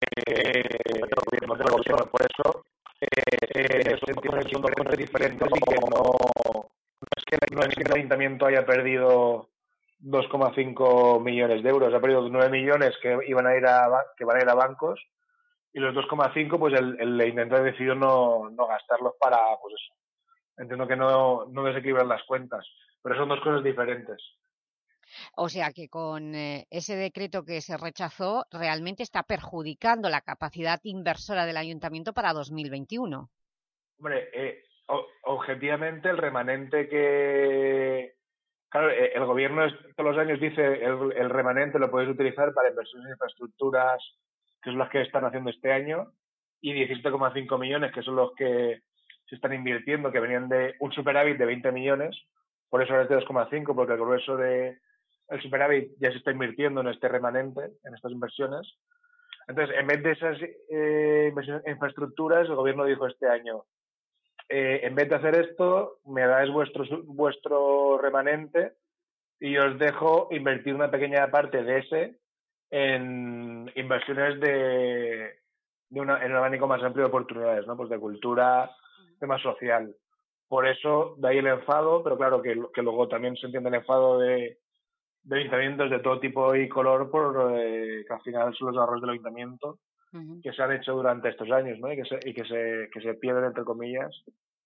eh, gobierno. Por eso eh, son dos cosas diferentes y que no, no, es que, es el ayuntamiento haya perdido 2,5 millones de euros, ha perdido 9 millones que iban a ir a que van a ir a bancos y los 2,5 pues el, el intento decidió no, no gastarlos para pues eso. Entiendo que no, no desequilibran las cuentas, pero son dos cosas diferentes. O sea que con eh, ese decreto que se rechazó realmente está perjudicando la capacidad inversora del ayuntamiento para 2021. Hombre, eh, objetivamente el remanente que... Claro, eh, el gobierno todos los años dice el, el remanente lo puedes utilizar para inversiones en infraestructuras, que son las que están haciendo este año, y 17,5 millones, que son los que se están invirtiendo, que venían de un superávit de 20 millones, por eso es de 2,5, porque el grueso de, el superávit ya se está invirtiendo en este remanente, en estas inversiones. Entonces, en vez de esas eh, infraestructuras, el gobierno dijo este año, eh, en vez de hacer esto, me dais vuestro, vuestro remanente y os dejo invertir una pequeña parte de ese en inversiones de, de una, en un abanico más amplio de oportunidades, ¿no? Pues de cultura, tema social. Por eso, de ahí el enfado, pero claro que, que luego también se entiende el enfado de, de ayuntamientos de todo tipo y color, por eh, que al final son los ahorros del ayuntamiento que se han hecho durante estos años ¿no? y, que se, y que, se, que se pierden, entre comillas,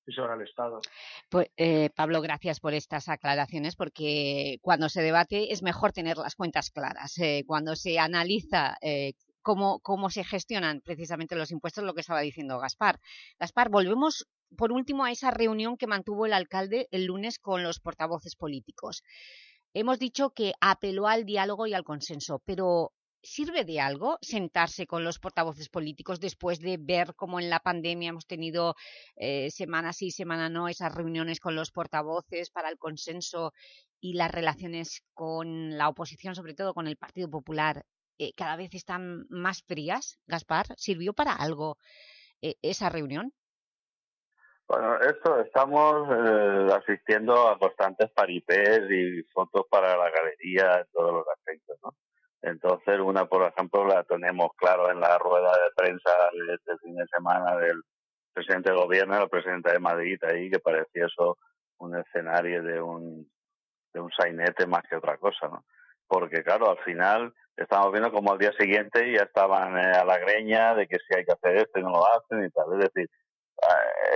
y se van al Estado. Pues, eh, Pablo, gracias por estas aclaraciones, porque cuando se debate es mejor tener las cuentas claras. Eh, cuando se analiza eh, cómo, cómo se gestionan precisamente los impuestos, lo que estaba diciendo Gaspar. Gaspar, volvemos por último a esa reunión que mantuvo el alcalde el lunes con los portavoces políticos. Hemos dicho que apeló al diálogo y al consenso, pero ¿sirve de algo sentarse con los portavoces políticos después de ver cómo en la pandemia hemos tenido eh, semana sí, semana no, esas reuniones con los portavoces para el consenso y las relaciones con la oposición, sobre todo con el Partido Popular, eh, cada vez están más frías? Gaspar, ¿sirvió para algo eh, esa reunión? Bueno, esto estamos eh, asistiendo a constantes paripés y fotos para la galería en todos los aspectos, ¿no? Entonces, una, por ejemplo, la tenemos claro en la rueda de prensa de fin de semana del presidente del gobierno, el presidente de Madrid, ahí, que parecía eso un escenario de un, de un sainete más que otra cosa, ¿no? Porque, claro, al final estamos viendo como al día siguiente ya estaban eh, a la greña de que si hay que hacer esto y no lo hacen y tal. Es decir,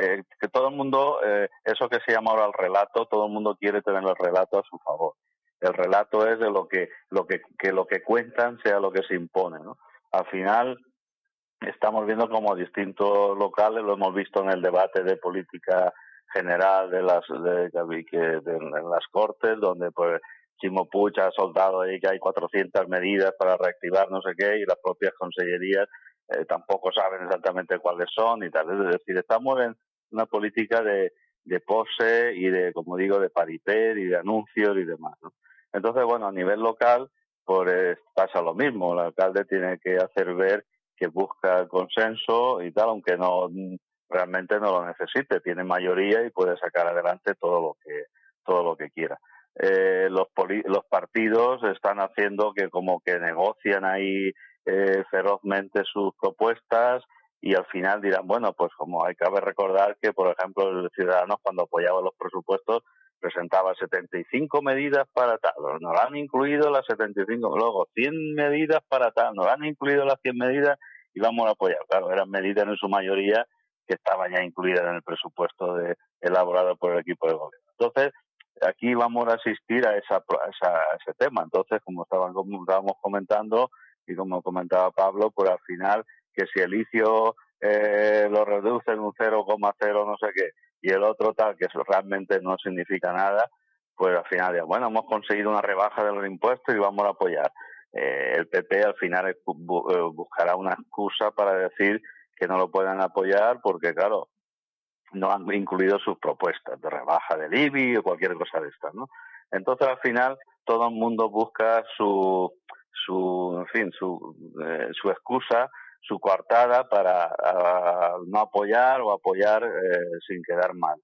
eh, que todo el mundo, eh, eso que se llama ahora el relato, todo el mundo quiere tener el relato a su favor. El relato es de lo que, lo que, que lo que cuentan sea lo que se impone. Al final, estamos viendo como distintos locales, lo hemos visto en el debate de política general de las, de, de, de, en las Cortes, donde pues Chimo Puig ha soltado ahí que hay 400 medidas para reactivar no sé qué y las propias consellerías eh, tampoco saben exactamente cuáles son y tal. Es decir, estamos en una política de, de pose y de, como digo, de paripé y de anuncios y demás. ¿no? Entonces, bueno, a nivel local, pues pasa lo mismo. El alcalde tiene que hacer ver que busca consenso y tal, aunque no realmente no lo necesite. Tiene mayoría y puede sacar adelante todo lo que todo lo que quiera. Eh, los, los partidos están haciendo que como que negocian ahí eh, ferozmente sus propuestas y al final dirán, bueno, pues como hay que recordar que, por ejemplo, el Ciudadanos cuando apoyaba los presupuestos presentaba 75 medidas para tal, no han incluido las 75, luego 100 medidas para tal, no han incluido las 100 medidas y vamos a apoyar. Claro, eran medidas en su mayoría que estaban ya incluidas en el presupuesto de, elaborado por el equipo de gobierno. Entonces, aquí vamos a asistir a, esa, a, ese tema. Entonces, como estábamos comentando, y como comentaba Pablo, pues al final que si el litio eh, lo reduce en un 0,0 no sé qué y el otro tal, que realmente no significa nada, pues al final ya, bueno, hemos conseguido una rebaja de los impuestos y vamos a apoyar. Eh, el PP al final eh, buscará una excusa para decir que no lo puedan apoyar porque, claro, no han incluido sus propuestas de rebaja del IBI o cualquier cosa de estas, ¿no? Entonces, al final, todo el mundo busca su, su, en fin, su, eh, su excusa, su coartada para no apoyar o apoyar eh, sin quedar mal.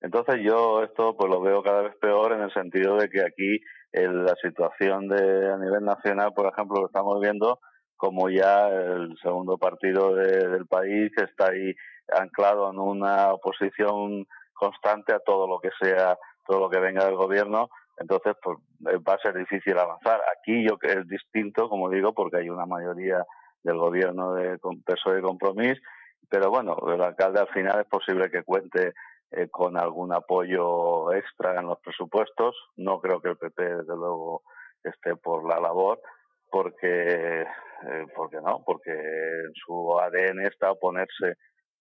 Entonces yo esto pues lo veo cada vez peor en el sentido de que aquí en la situación de a nivel nacional, por ejemplo, lo estamos viendo, como ya el segundo partido del país está ahí anclado en una oposición constante a todo lo que sea, todo lo que venga del gobierno, entonces pues va a ser difícil avanzar. Aquí yo que es distinto, como digo, porque hay una mayoría del gobierno de peso de compromiso, pero bueno, el alcalde al final es posible que cuente eh, con algún apoyo extra en los presupuestos. No creo que el PP, desde luego, esté por la labor, porque, eh, porque no, porque en su ADN está oponerse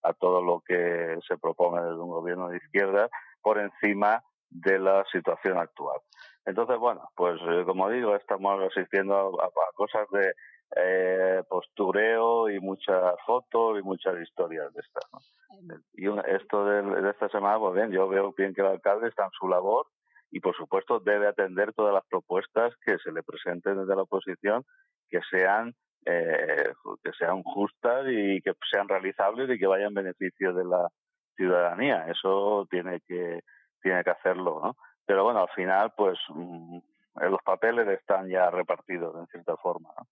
a todo lo que se propone desde un gobierno de izquierda por encima de la situación actual. Entonces, bueno, pues eh, como digo, estamos asistiendo a cosas de eh, postureo y muchas fotos y muchas historias de estas. Y esto de, esta semana, pues bien, yo veo bien que el alcalde está en su labor y, por supuesto, debe atender todas las propuestas que se le presenten desde la oposición que sean eh, que sean justas y que sean realizables y que vayan en beneficio de la ciudadanía. Eso tiene que tiene que hacerlo, ¿no? Pero bueno, al final, pues mm, los papeles están ya repartidos en cierta forma. ¿no?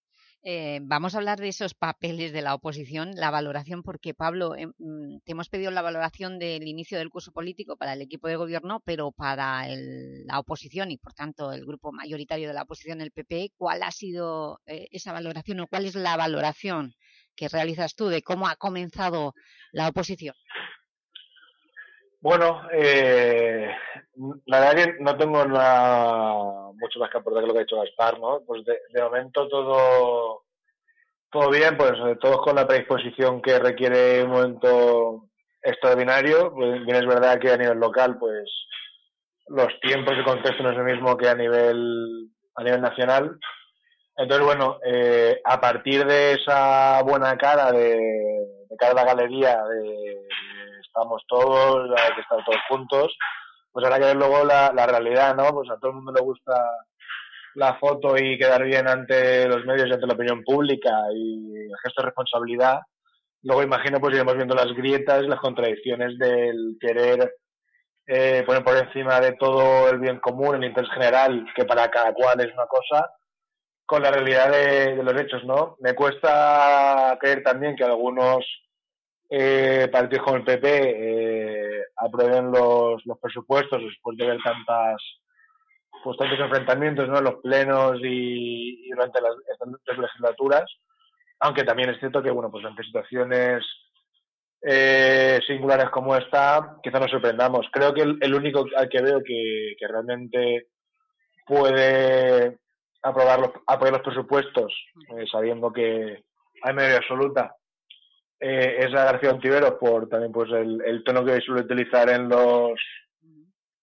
Eh, vamos a hablar de esos papeles de la oposición, la valoración, porque Pablo, em, mm, te hemos pedido la valoración del inicio del curso político para el equipo de gobierno, pero para la oposición y por tanto el grupo mayoritario de la oposición, el PP, ¿cuál ha sido eh, esa valoración o cuál es la valoración que realizas tú de cómo ha comenzado la oposición? Bueno, eh, la verdad no tengo nada, mucho más que aportar que lo que ha dicho Gaspar, ¿no? Pues de, momento todo, todo bien, pues eh, todos con la predisposición que requiere un momento extraordinario. Pues bien es verdad que a nivel local, pues los tiempos y contexto no es el mismo que a nivel, a nivel nacional. Entonces, bueno, eh, a partir de esa buena cara de, de cara a la galería de estamos todos, hay que estar todos juntos, pues habrá que ver luego la, la realidad, ¿no? Pues a todo el mundo le gusta la foto y quedar bien ante los medios y ante la opinión pública y el gesto de responsabilidad. Luego imagino pues iremos viendo las grietas, las contradicciones del querer eh, poner por encima de todo el bien común, el interés general, que para cada cual es una cosa, con la realidad de, de los hechos, ¿no? Me cuesta creer también que algunos eh, partidos como el PP eh, aprueben los, los presupuestos después de ver tantas pues tantos enfrentamientos ¿no? en los plenos y, durante las, legislaturas aunque también es cierto que bueno pues ante situaciones eh, singulares como esta quizá nos sorprendamos creo que el, único al que veo que, que realmente puede aprobar los, apoyar los presupuestos eh, sabiendo que hay mayoría absoluta eh, es a García Ontiveros por también pues el, tono que suele utilizar en los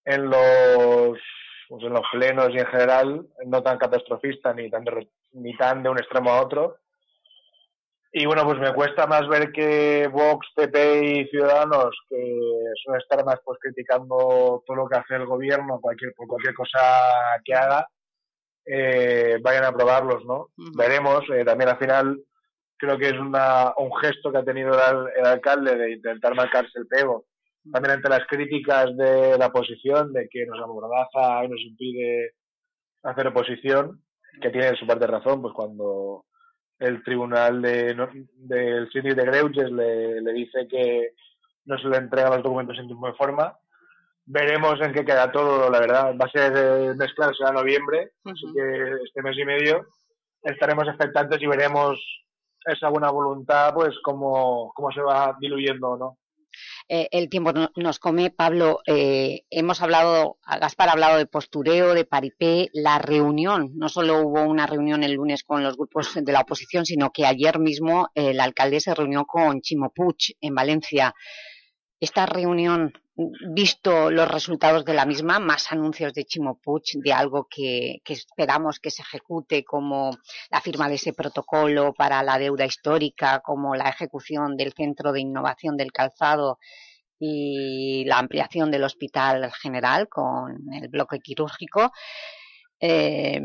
en los pues, en los plenos y en general no tan catastrofista ni tan de, ni tan de un extremo a otro. Y bueno pues me cuesta más ver que Vox, PP y Ciudadanos que suelen estar más pues criticando todo lo que hace el gobierno cualquier por cualquier cosa que haga eh, vayan a aprobarlos no veremos eh, también al final creo que es una, un gesto que ha tenido el, alcalde de intentar marcarse el pego, también ante las críticas de la oposición, de que nos amordaza y nos impide hacer oposición, que tiene su parte de razón, pues cuando el tribunal de, del sitio de Greuges le, le, dice que no se le entregan los documentos en tiempo y forma. Veremos en qué queda todo, la verdad. Va a ser el mes claro, será noviembre, así que este mes y medio estaremos expectantes y veremos esa buena voluntad, pues cómo, cómo se va diluyendo no. Eh, el tiempo nos come. Pablo, eh, hemos hablado, Gaspar ha hablado de postureo, de paripé, la reunión, no solo hubo una reunión el lunes con los grupos de la oposición, sino que ayer mismo el alcalde se reunió con Chimo Puig en Valencia. Esta reunión visto los resultados de la misma, más anuncios de Chimo Puig, de algo que, esperamos que se ejecute como la firma de ese protocolo para la deuda histórica, como la ejecución del Centro de Innovación del Calzado y la ampliación del Hospital General con el bloque quirúrgico. Eh,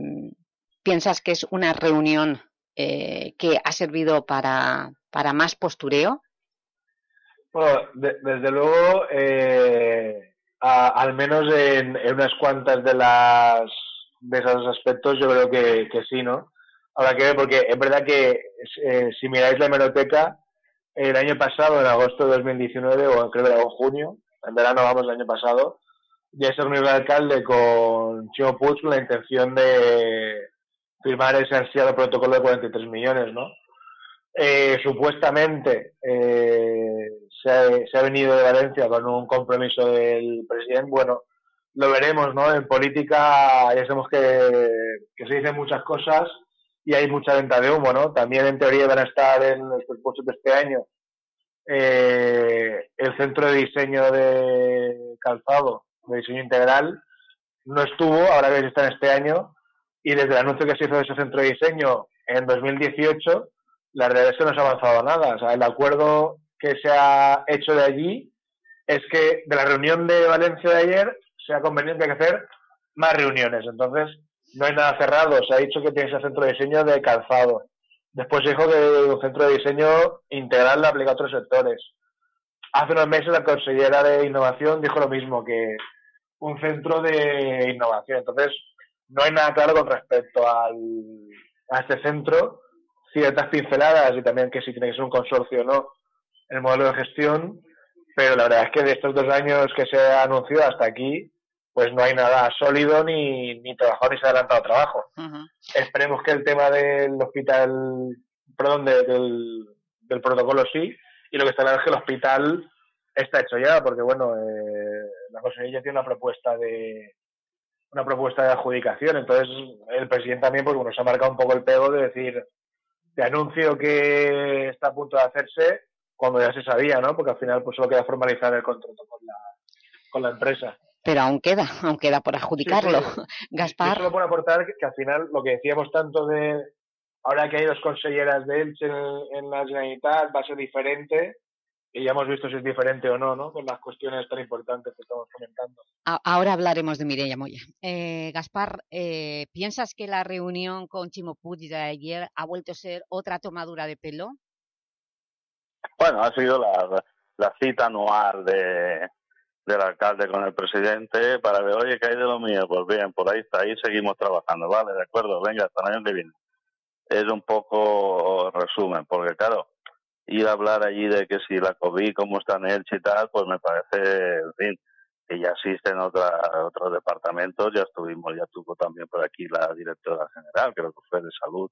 ¿Piensas que es una reunión eh, que ha servido para, para más postureo? Bueno, desde luego, eh, al menos en, unas cuantas de las de esos aspectos yo creo que, que sí, ¿no? habrá que ver, porque es verdad que eh, si miráis la hemeroteca, el año pasado, en agosto de 2019, o creo que era en junio, en verano vamos, el año pasado, ya se reunió el alcalde con Chimo Puig con la intención de firmar ese ansiado protocolo de 43 millones, ¿no? Eh, supuestamente eh, se, ha, se, ha, venido de Valencia con un compromiso del presidente. Bueno, lo veremos, ¿no? En política ya sabemos que, que se dicen muchas cosas y hay mucha venta de humo, ¿no? También en teoría van a estar en los presupuestos de este año eh, el centro de diseño de calzado, de diseño integral, no estuvo, ahora que está en este año, y desde el anuncio que se hizo de ese centro de diseño en 2018, la realidad es que no se ha avanzado nada. O sea, el acuerdo que se ha hecho de allí es que de la reunión de Valencia de ayer se ha convenido que hay que hacer más reuniones. Entonces, no hay nada cerrado. Se ha dicho que tiene ese centro de diseño de calzado. Después dijo que un centro de diseño integral le aplica a otros sectores. Hace unos meses la consellera de Innovación dijo lo mismo, que un centro de innovación. Entonces, no hay nada claro con respecto al, a este centro, ciertas pinceladas y también que si tiene que ser un consorcio o no el modelo de gestión, pero la verdad es que de estos dos años que se ha anunciado hasta aquí, pues no hay nada sólido ni, ni trabajado ni se ha adelantado trabajo. Esperemos que el tema del hospital, perdón, del, del protocolo sí, y lo que está claro es que el hospital está hecho ya, porque bueno, eh, la Consejería tiene una propuesta de una propuesta de adjudicación, entonces el presidente también pues bueno se ha marcado un poco el pego de decir te anuncio que está a punto de hacerse cuando ya se sabía, ¿no? Porque al final pues solo queda formalizar el contrato con la, con la empresa. Pero aún queda, aún queda por adjudicarlo. Gaspar. Yo solo por aportar que, que, al final lo que decíamos tanto de ahora que hay dos conselleras de Elche en, en la Generalitat va a ser diferente y ya hemos visto si es diferente o no, ¿no? Con las cuestiones tan importantes que estamos comentando. Ahora hablaremos de Mireia Moya. Eh, Gaspar, eh, ¿piensas que la reunión con Chimo Puig de ayer ha vuelto a ser otra tomadura de pelo? Bueno, ha sido la, la cita anual de, del alcalde con el presidente para ver, oye, ¿qué hay de lo mío? Pues bien, por ahí está, ahí seguimos trabajando, vale, de acuerdo, venga, hasta el año que viene. Es un poco resumen, porque claro, ir a hablar allí de que si la COVID, cómo está en Elche y tal, pues me parece, en fin, que ya existen otra, otros departamentos, ya estuvimos, ya estuvo también por aquí la directora general, creo que fue de salud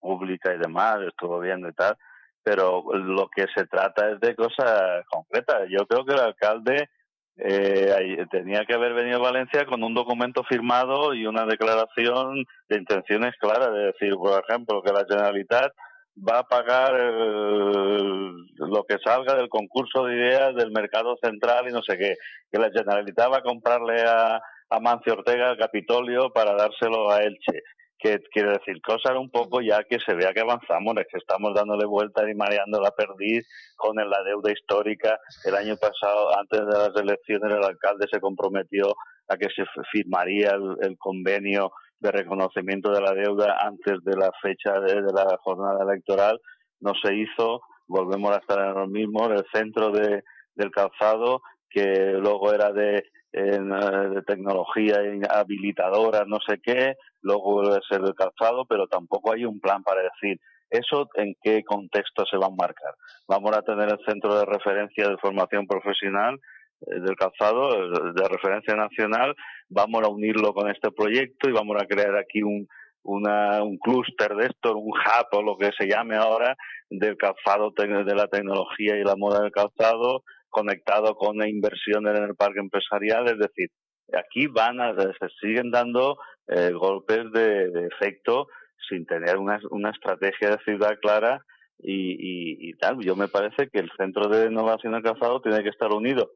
pública y demás, estuvo viendo y tal, pero lo que se trata es de cosas concretas. Yo creo que el alcalde eh, tenía que haber venido a Valencia con un documento firmado y una declaración de intenciones claras, de decir, por ejemplo, que la Generalitat va a pagar lo que salga del concurso de ideas del mercado central y no sé qué, que la Generalitat va a comprarle a, a Mancio Ortega el Capitolio para dárselo a Elche. Que quiere decir, cosas un poco ya que se vea que avanzamos, es que estamos dándole vueltas y mareando la perdiz con la deuda histórica. El año pasado, antes de las elecciones, el alcalde se comprometió a que se firmaría el, el convenio de reconocimiento de la deuda antes de la fecha de, la jornada electoral no se hizo, volvemos a estar en lo mismo, el centro de, del calzado, que luego era de, en, de tecnología habilitadora, no sé qué, luego a ser del calzado, pero tampoco hay un plan para decir eso en qué contexto se va a marcar. Vamos a tener el centro de referencia de formación profesional eh, del calzado eh, de referencia nacional, vamos a unirlo con este proyecto y vamos a crear aquí un, un clúster de esto, un hub o lo que se llame ahora del calzado, de la tecnología y la moda del calzado, conectado con la inversión en el parque empresarial, es decir, aquí van a, se siguen dando eh, golpes de, efecto sin tener una, una estrategia de ciudad clara y, y, y, tal. Yo me parece que el Centro de Innovación del Calzado tiene que estar unido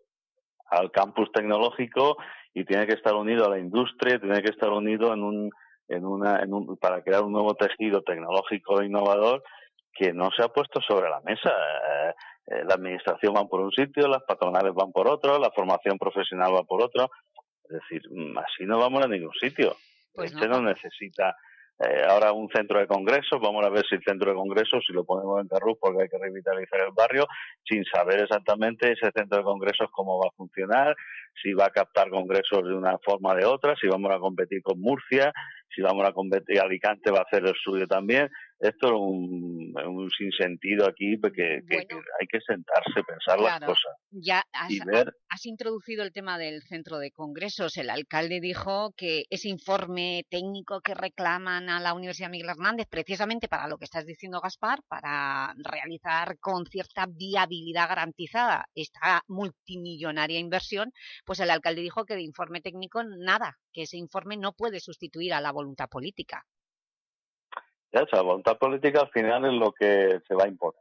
al campus tecnológico y tiene que estar unido a la industria, tiene que estar unido en un, en una, en un, para crear un nuevo tejido tecnológico e innovador que no se ha puesto sobre la mesa. Eh, eh, la administración va por un sitio, las patronales van por otro, la formación profesional va por otro. Es decir, mm, así no vamos a ningún sitio. Pues este no. no necesita eh, ahora un centro de congresos, vamos a ver si el centro de congresos, si lo ponemos en Carrus porque hay que revitalizar el barrio, sin saber exactamente ese centro de congresos cómo va a funcionar, si va a captar congresos de una forma o de otra, si vamos a competir con Murcia, si vamos a competir, Alicante va a hacer el suyo también. Esto es un, un sinsentido aquí porque hay que sentarse, pensar las cosas. Ya has, has introducido el tema del centro de congresos. El alcalde dijo que ese informe técnico que reclaman a la Universidad Miguel Hernández, precisamente para lo que estás diciendo, Gaspar, para realizar con cierta viabilidad garantizada esta multimillonaria inversión, pues el alcalde dijo que de informe técnico nada, que ese informe no puede sustituir a la voluntad política. Ya, voluntad política al final es lo que se va a imponer.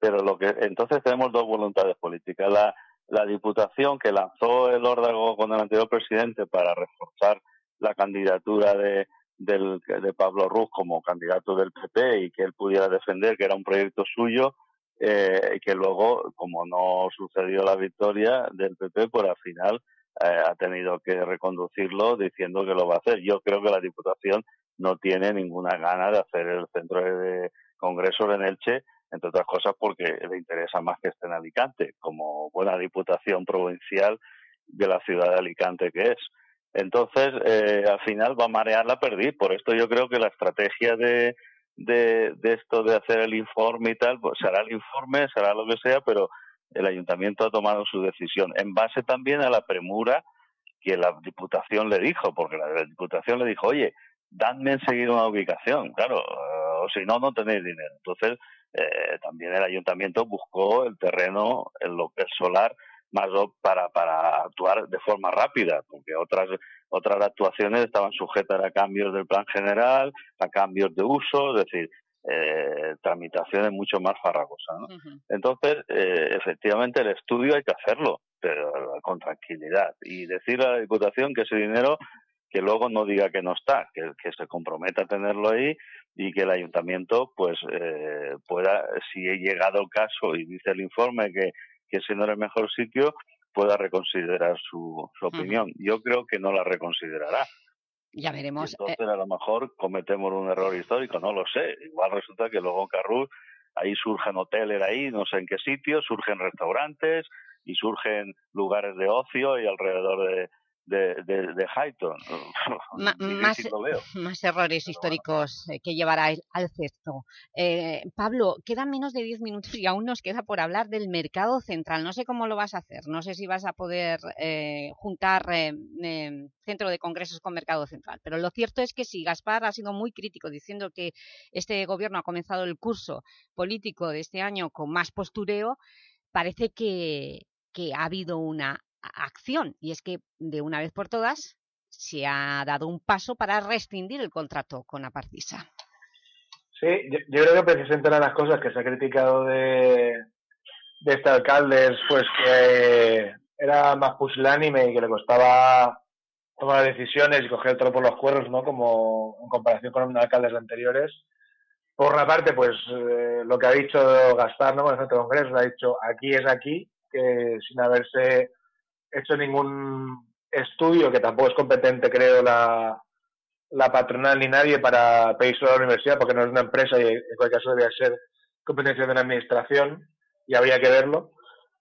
Pero lo que entonces tenemos dos voluntades políticas. La, la diputación que lanzó el órdago con el anterior presidente para reforzar la candidatura de, del, de Pablo Ruz como candidato del PP y que él pudiera defender que era un proyecto suyo, eh, que luego, como no sucedió la victoria del PP, pues al final eh, ha tenido que reconducirlo diciendo que lo va a hacer. Yo creo que la Diputación no tiene ninguna gana de hacer el centro de congresos en Elche, entre otras cosas porque le interesa más que esté en Alicante, como buena Diputación provincial de la ciudad de Alicante que es. Entonces, eh, al final va a marear la perdiz. Por esto yo creo que la estrategia de, de, de esto de hacer el informe y tal, pues será el informe, será lo que sea, pero el ayuntamiento ha tomado su decisión en base también a la premura que la diputación le dijo, porque la, diputación le dijo, oye, dadme enseguida una ubicación, claro, o si no, no tenéis dinero. Entonces, eh, también el ayuntamiento buscó el terreno, el, el solar, más para, para actuar de forma rápida, porque otras, otras actuaciones estaban sujetas a cambios del plan general, a cambios de uso, es decir, eh, tramitaciones mucho más farragosas. Entonces, eh, efectivamente, el estudio hay que hacerlo, pero con tranquilidad. Y decirle a la Diputación que ese dinero, que luego no diga que no está, que, se comprometa a tenerlo ahí y que el Ayuntamiento, pues, eh, pueda, si he llegado el caso y dice el informe que, que ese no era el mejor sitio, pueda reconsiderar su, su opinión. Yo creo que no la reconsiderará ya veremos. Eh. entonces, a lo mejor cometemos un error histórico, no lo sé. Igual resulta que luego Carrus ahí surgen hoteles ahí, no sé en qué sitio, surgen restaurantes y surgen lugares de ocio y alrededor de, de, de, de Highton. más, errores históricos eh, que llevará al cesto. Eh, Pablo, quedan menos de 10 minutos y aún nos queda por hablar del mercado central. No sé cómo lo vas a hacer, no sé si vas a poder eh, juntar centro de congresos con mercado central, pero lo cierto es que sí, Gaspar ha sido muy crítico diciendo que este gobierno ha comenzado el curso político de este año con más postureo, parece que, que ha habido una acción, y es que de una vez por todas se ha dado un paso para rescindir el contrato con Apartisa. Sí, yo, creo que precisamente una de las cosas que se ha criticado de, de este alcalde es pues que era más pusilánime y que le costaba tomar decisiones y coger el toro por los cuernos, ¿no? Como en comparación con alcaldes anteriores. Por una parte, pues eh, lo que ha dicho Gaspar, ¿no? Con el Centro Congreso, ha dicho aquí es aquí, que sin haberse hecho ningún estudio, que tampoco es competente, creo, la, la patronal ni nadie para pedirlo a la universidad, porque no es una empresa y en cualquier caso debería ser competencia de una administración y habría que verlo.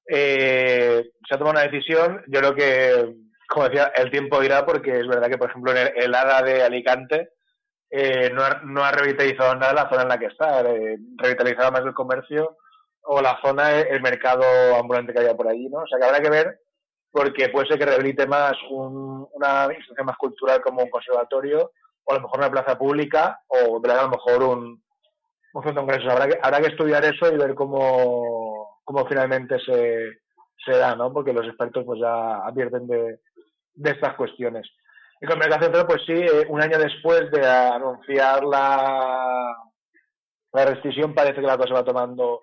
Eh, se ha tomado una decisión, yo creo que, como decía, el tiempo irá porque es verdad que, por ejemplo, en el, ADA de Alicante eh, no, ha, no ha revitalizado nada la zona en la que está, eh, revitalizado más el comercio o la zona, el mercado ambulante que había por allí, ¿no? O sea que habrá que ver porque puede ser que rehabilite más una institución más cultural como un conservatorio, o a lo mejor una plaza pública, o a lo mejor un, un centro de congresos. Habrá que, habrá que estudiar eso y ver cómo, cómo finalmente se, se da, ¿no? Porque los expertos pues ya advierten de, de estas cuestiones. Y con Mercado Central, pues sí, eh, un año después de anunciar la, la restricción, parece que la cosa va tomando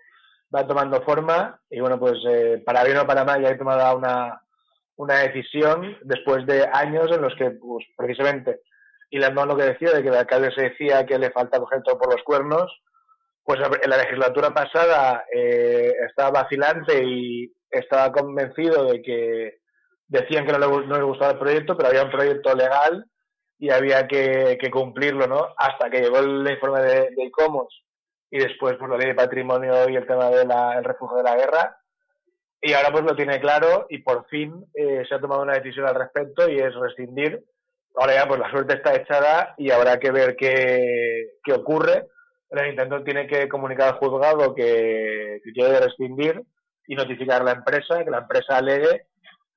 va tomando forma y bueno, pues eh, para bien o para mal ya he tomado una, una decisión después de años en los que, pues, precisamente, y la lo que decía, de que el alcalde se decía que le falta coger todo por los cuernos, pues en la legislatura pasada eh, estaba vacilante y estaba convencido de que decían que no le, no le gustaba el proyecto, pero había un proyecto legal y había que, cumplirlo, ¿no? Hasta que llegó el informe de, de y después pues la ley de patrimonio y el tema del refugio de la guerra. Y ahora pues lo tiene claro y por fin eh, se ha tomado una decisión al respecto y es rescindir. Ahora ya pues la suerte está echada y habrá que ver qué, qué ocurre. El Ayuntamiento tiene que comunicar al juzgado que, que quiere rescindir y notificar a la empresa, que la empresa alegue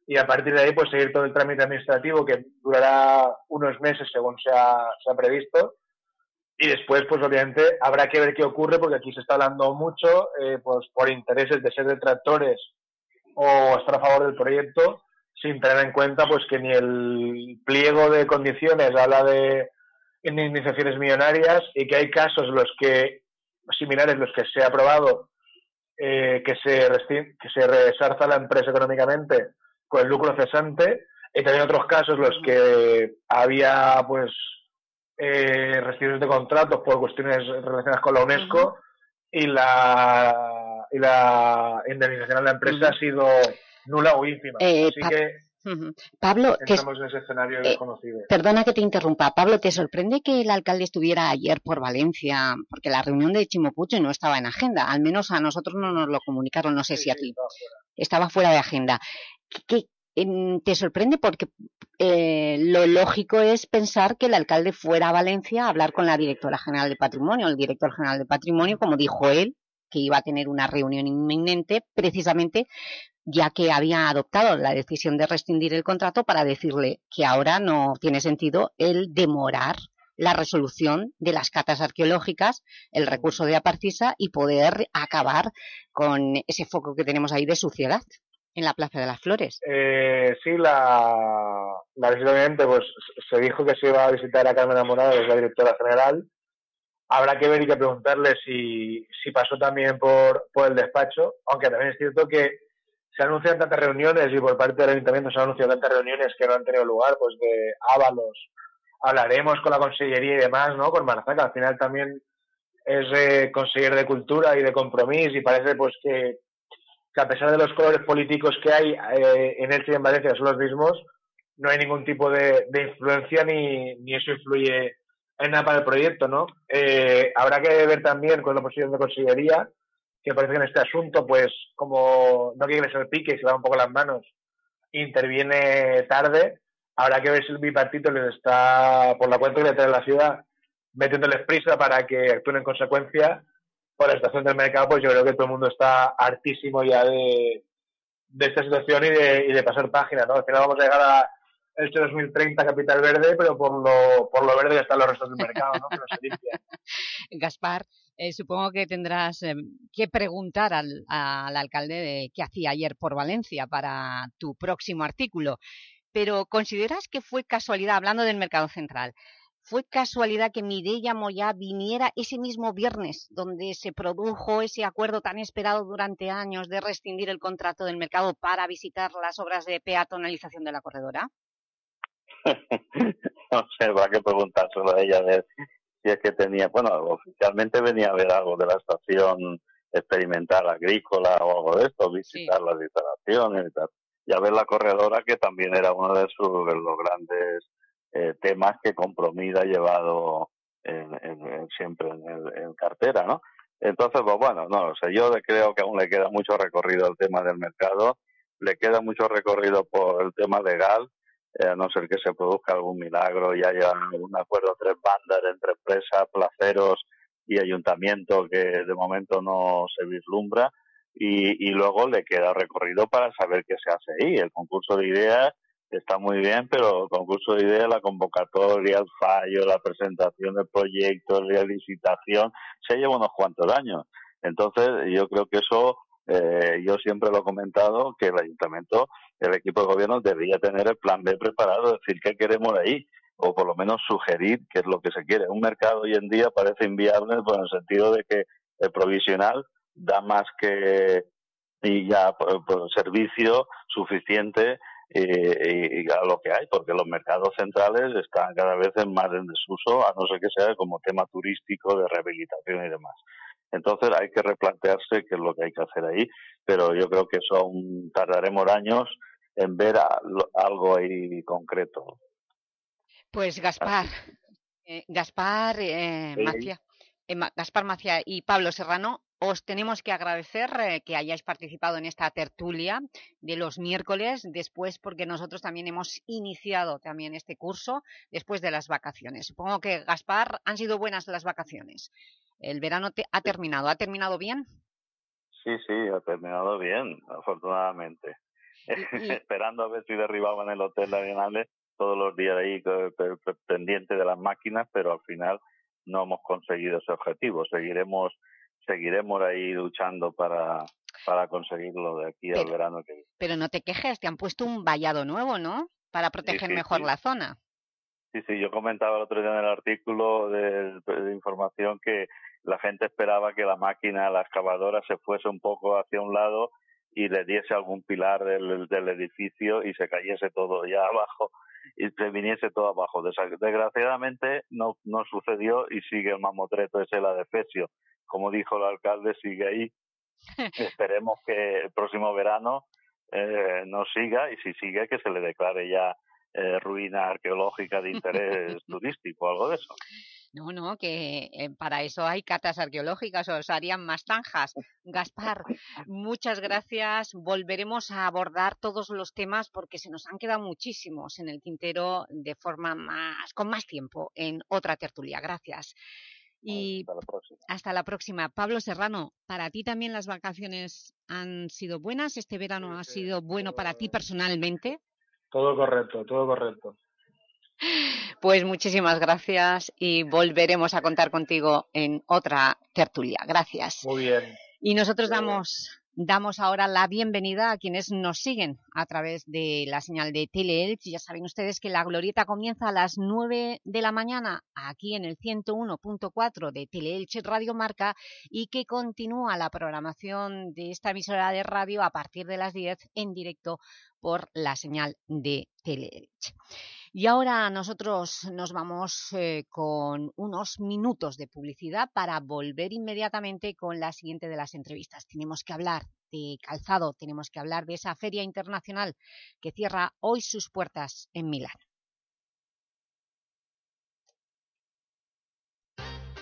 y a partir de ahí pues seguir todo el trámite administrativo que durará unos meses según se ha, se ha previsto y después pues obviamente habrá que ver qué ocurre porque aquí se está hablando mucho eh, pues por intereses de ser detractores o estar a favor del proyecto sin tener en cuenta pues que ni el pliego de condiciones habla de indemnizaciones millonarias y que hay casos los que similares los que se ha aprobado eh, que se que se resarza la empresa económicamente con el lucro cesante y también otros casos los que había pues eh, de contratos por cuestiones relacionadas con la UNESCO y la y la indemnización de la empresa ha sido nula o ínfima. Eh, Así que Pablo, estamos en ese escenario eh, desconocido. Perdona que te interrumpa. Pablo, ¿te sorprende que el alcalde estuviera ayer por Valencia? Porque la reunión de Chimopucho no estaba en agenda. Al menos a nosotros no nos lo comunicaron, no sé si a ti. Estaba fuera de agenda. ¿Qué, te sorprende porque eh, lo lógico es pensar que el alcalde fuera a Valencia a hablar con la directora general de Patrimonio, el director general de Patrimonio, como dijo él, que iba a tener una reunión inminente, precisamente ya que había adoptado la decisión de rescindir el contrato para decirle que ahora no tiene sentido el demorar la resolución de las catas arqueológicas, el recurso de Aparcisa y poder acabar con ese foco que tenemos ahí de suciedad en la Plaza de las Flores. Eh, sí, la, la obviamente pues, se dijo que se iba a visitar a Carmen Amorado, que es la directora general. Habrá que ver y que preguntarle si, pasó también por, por el despacho, aunque también es cierto que se anuncian tantas reuniones y por parte del ayuntamiento se han anunciado tantas reuniones que no han tenido lugar, pues de Ábalos, hablaremos con la consellería y demás, ¿no? Con Marzaca, al final también es eh, de cultura y de compromiso y parece pues que a pesar de los colores políticos que hay eh, en Elche y en Valencia son los mismos, no hay ningún tipo de, influencia ni, ni, eso influye en nada para el proyecto, ¿no? Eh, habrá que ver también con la posición de Consellería, que parece que en este asunto, pues, como no quiere ser pique se va un poco las manos, interviene tarde. Habrá que ver si el bipartito les está, por la cuenta que le trae la ciudad, metiéndoles prisa para que actúen en consecuencia por la situación del mercado, pues yo creo que todo el mundo está hartísimo ya de, de esta situación y de, y de pasar página, ¿no? Al final vamos a llegar a el 2030 Capital Verde, pero por lo, por lo verde ya están los restos del mercado, ¿no? Gaspar, eh, supongo que tendrás eh, que preguntar al, al alcalde de qué hacía ayer por Valencia para tu próximo artículo, pero ¿consideras que fue casualidad, hablando del mercado central, ¿Fue casualidad que Mireia Moya viniera ese mismo viernes, donde se produjo ese acuerdo tan esperado durante años de rescindir el contrato del mercado para visitar las obras de peatonalización de la corredora? no sé, va que preguntárselo a ella, a ver si es que tenía, bueno, oficialmente venía a ver algo de la estación experimental agrícola o algo de esto, visitar las instalaciones y tal, y a ver la corredora que también era uno de, sus, de los grandes eh, temas que Compromida ha llevado siempre en, cartera, ¿no? Entonces, pues bueno, no, o sea, yo creo que aún le queda mucho recorrido al tema del mercado, le queda mucho recorrido por el tema legal, a no ser que se produzca algún milagro y haya un acuerdo tres bandas entre empresas, placeros y ayuntamiento que de momento no se vislumbra, y, y luego le queda recorrido para saber qué se hace ahí. El concurso de ideas está muy bien, pero el concurso de ideas, la convocatoria, el fallo, la presentación del proyecto, la licitación, se lleva unos cuantos años. Entonces, yo creo que eso, eh, yo siempre lo he comentado, que el ayuntamiento, el equipo de gobierno debería tener el plan B preparado, decir qué queremos ahí, o por lo menos sugerir qué es lo que se quiere. Un mercado hoy en día parece inviable por el sentido de que el provisional da más que y ya por, por servicio suficiente y, a lo que hay, porque los mercados centrales están cada vez más en desuso, a no ser que sea como tema turístico de rehabilitación y demás. Entonces hay que replantearse qué es lo que hay que hacer ahí, pero yo creo que eso aún tardaremos años en ver algo ahí concreto. Pues Gaspar, eh, Gaspar eh, Macia, Gaspar Macia y Pablo Serrano, os tenemos que agradecer eh, que hayáis participado en esta tertulia de los miércoles, después porque nosotros también hemos iniciado también este curso después de las vacaciones. Supongo que, Gaspar, han sido buenas las vacaciones. El verano te ha terminado. ¿Ha terminado bien? Sí, sí, ha terminado bien, afortunadamente. Esperando a ver si derribaban el hotel de Arenales todos los días ahí pendiente de las máquinas, pero al final no hemos conseguido ese objetivo. Seguiremos seguiremos ahí luchando para, para conseguirlo de aquí al verano que viene. Pero no te quejes, te han puesto un vallado nuevo, ¿no? Para proteger mejor la zona. Sí, sí, yo comentaba el otro día en el artículo de, información que la gente esperaba que la máquina, la excavadora, se fuese un poco hacia un lado y le diese algún pilar del, del edificio y se cayese todo ya abajo y se viniese todo abajo. Desgraciadamente no, no sucedió y sigue el mamotreto ese la de Fesio como dijo el alcalde, sigue ahí. Esperemos que el próximo verano eh, no siga y si sigue que se le declare ya eh, ruina arqueológica de interés turístico, algo de eso. No, no, que eh, para eso hay catas arqueológicas, o os harían más tanjas. Gaspar, muchas gracias. Volveremos a abordar todos los temas porque se nos han quedado muchísimos en el tintero de forma más, con más tiempo en otra tertulia. Gracias. Y hasta la próxima. Hasta la próxima. Pablo Serrano, ¿para ti también las vacaciones han sido buenas? ¿Este verano ha sido bueno para ti personalmente? Todo correcto, todo correcto. Pues muchísimas gracias y volveremos a contar contigo en otra tertulia. Gracias. Muy bien. Y nosotros damos Damos ahora la bienvenida a quienes nos siguen a través de la señal de Teleelch. Ya saben ustedes que la glorieta comienza a las 9 de la mañana aquí en el 101.4 de Teleelch Radio Marca y que continúa la programación de esta emisora de radio a partir de las 10 en directo por la señal de Teleelch. Y ahora nosotros nos vamos eh, con unos minutos de publicidad para volver inmediatamente con la siguiente de las entrevistas. Tenemos que hablar de calzado, tenemos que hablar de esa feria internacional que cierra hoy sus puertas en Milán.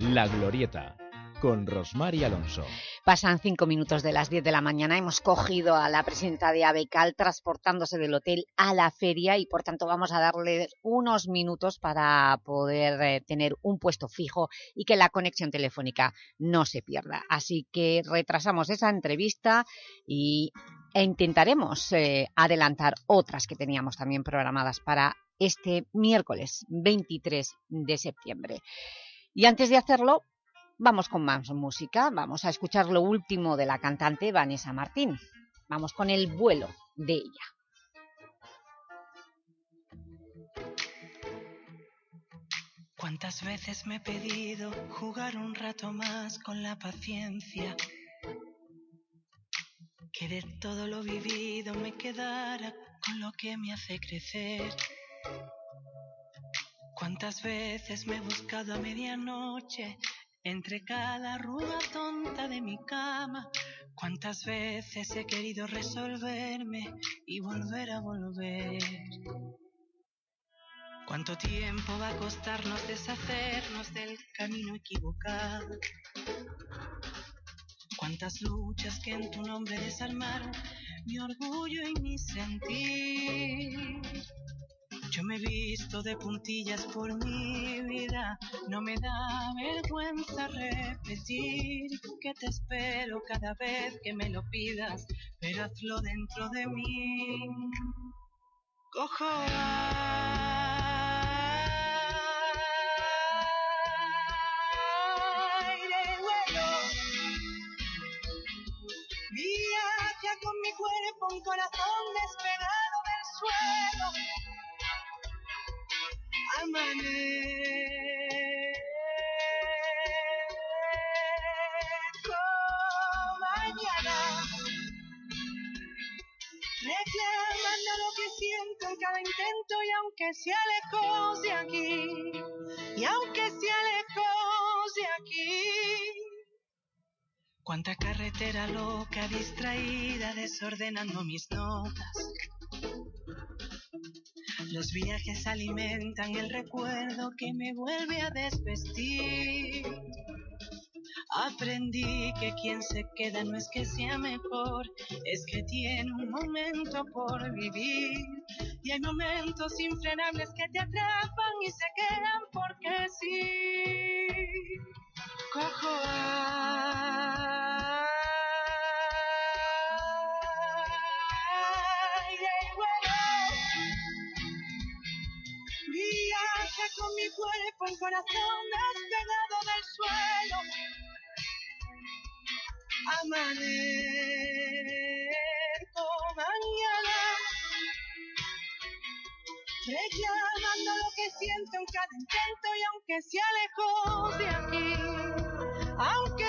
La Glorieta, con Rosmar Alonso. Pasan cinco minutos de las 10 de la mañana. Hemos cogido a la presidenta de Abecal transportándose del hotel a la feria y por tanto vamos a darle unos minutos para poder eh, tener un puesto fijo y que la conexión telefónica no se pierda. Así que retrasamos esa entrevista y, e intentaremos eh, adelantar otras que teníamos también programadas para este miércoles 23 de septiembre. Y antes de hacerlo, Vamos con más música, vamos a escuchar lo último de la cantante Vanessa Martín. Vamos con el vuelo de ella. ¿Cuántas veces me he pedido jugar un rato más con la paciencia? Que de todo lo vivido me quedara con lo que me hace crecer. ¿Cuántas veces me he buscado a medianoche entre cada arruga tonta de mi cama, cuántas veces he querido resolverme y volver a volver. ¿Cuánto tiempo va a costarnos deshacernos del camino equivocado? ¿Cuántas luchas que en tu nombre desarmaron mi orgullo y mi sentir? Yo me he visto de puntillas por mi vida, no me da vergüenza repetir que te espero cada vez que me lo pidas, pero hazlo dentro de mí. Cojo aire vuelo, viaja con mi cuerpo, un corazón despegado del suelo amanezco mañana. Reclamando lo que siento en cada intento y aunque sea lejos de aquí. Y aunque sea lejos de aquí. Cuánta carretera loca distraída desordenando mis notas los viajes alimentan el recuerdo que me vuelve a desvestir. Aprendí que quien se queda no es que sea mejor, es que tiene un momento por vivir. Y hay momentos infrenables que te atrapan y se quedan porque sí. Cojo cuerpo, el corazón despegado del suelo. Amanezco mañana, reclamando lo que siento en cada intento y aunque sea lejos de aquí, aunque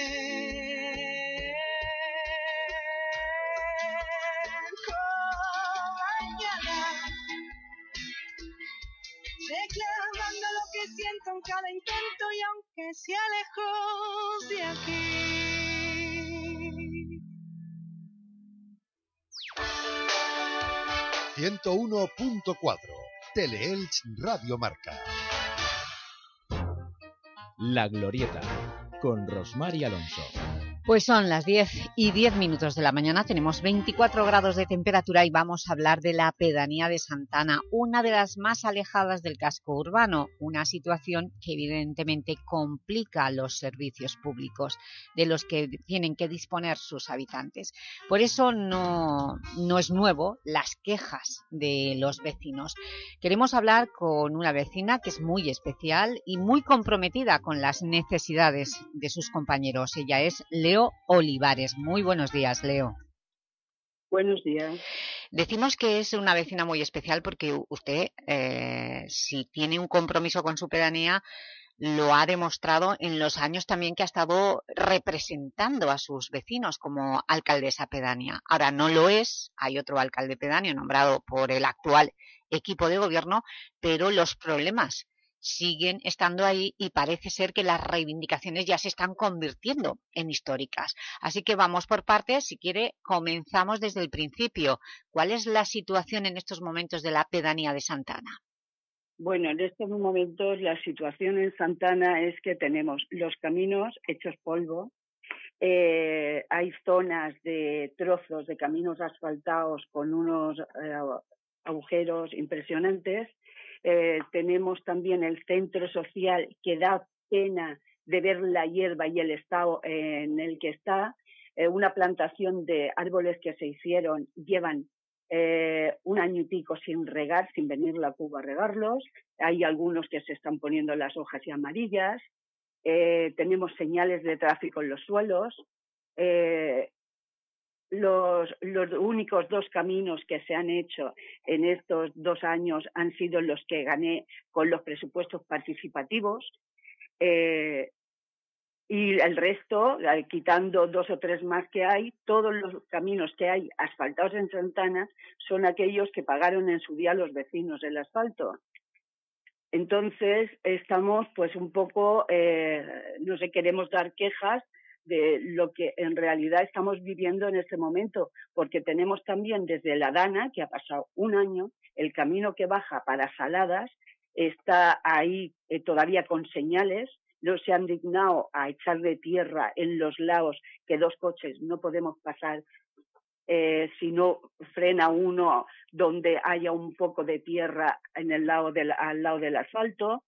y sea lejos de aquí. 101.4 Teleelch Radio Marca. La Glorieta con Rosmar Alonso. Pues son las 10 y 10 minutos de la mañana, tenemos 24 grados de temperatura y vamos a hablar de la pedanía de Santana, una de las más alejadas del casco urbano, una situación que evidentemente complica los servicios públicos de los que tienen que disponer sus habitantes. Por eso no, no es nuevo las quejas de los vecinos. Queremos hablar con una vecina que es muy especial y muy comprometida con las necesidades de sus compañeros. Ella es León Leo Olivares. Muy buenos días, Leo. Buenos días. Decimos que es una vecina muy especial porque usted, eh, si tiene un compromiso con su pedanía, lo ha demostrado en los años también que ha estado representando a sus vecinos como alcaldesa pedánea. Ahora no lo es, hay otro alcalde pedáneo nombrado por el actual equipo de gobierno, pero los problemas siguen estando ahí y parece ser que las reivindicaciones ya se están convirtiendo en históricas. Así que vamos por partes, si quiere comenzamos desde el principio. ¿Cuál es la situación en estos momentos de la pedanía de Santana? Bueno, en estos momentos la situación en Santana es que tenemos los caminos hechos polvo, eh, hay zonas de trozos de caminos asfaltados con unos eh, agujeros impresionantes, eh, tenemos también el centro social que da pena de ver la hierba y el estado en el que está. Eh, una plantación de árboles que se hicieron llevan eh, un año y pico sin regar, sin venir la cuba a regarlos. Hay algunos que se están poniendo las hojas ya amarillas. tenemos señales de tráfico en los suelos los, únicos dos caminos que se han hecho en estos dos años han sido los que gané con los presupuestos participativos. Eh, y el resto, eh, quitando dos o tres más que hay, todos los caminos que hay asfaltados en Santana son aquellos que pagaron en su día los vecinos el asfalto. Entonces, estamos pues un poco, eh, no sé, queremos dar quejas de lo que en realidad estamos viviendo en este momento, porque tenemos también desde la Dana, que ha pasado un año, el camino que baja para Saladas está ahí eh, todavía con señales, no se han dignado a echar de tierra en los lados que dos coches no podemos pasar eh, si no frena uno donde haya un poco de tierra en el lado del, al lado del asfalto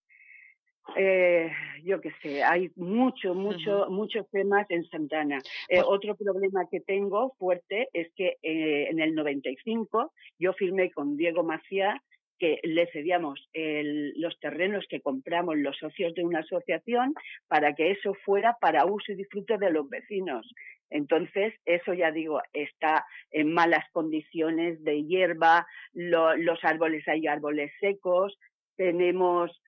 eh, yo qué sé, hay mucho, mucho, muchos temas en Santana. Eh, pues otro problema que tengo fuerte es que eh, en el 95 yo firmé con Diego Macía que le cedíamos el, los terrenos que compramos los socios de una asociación para que eso fuera para uso y disfrute de los vecinos. Entonces, eso ya digo, está en malas condiciones de hierba, los árboles hay árboles secos, tenemos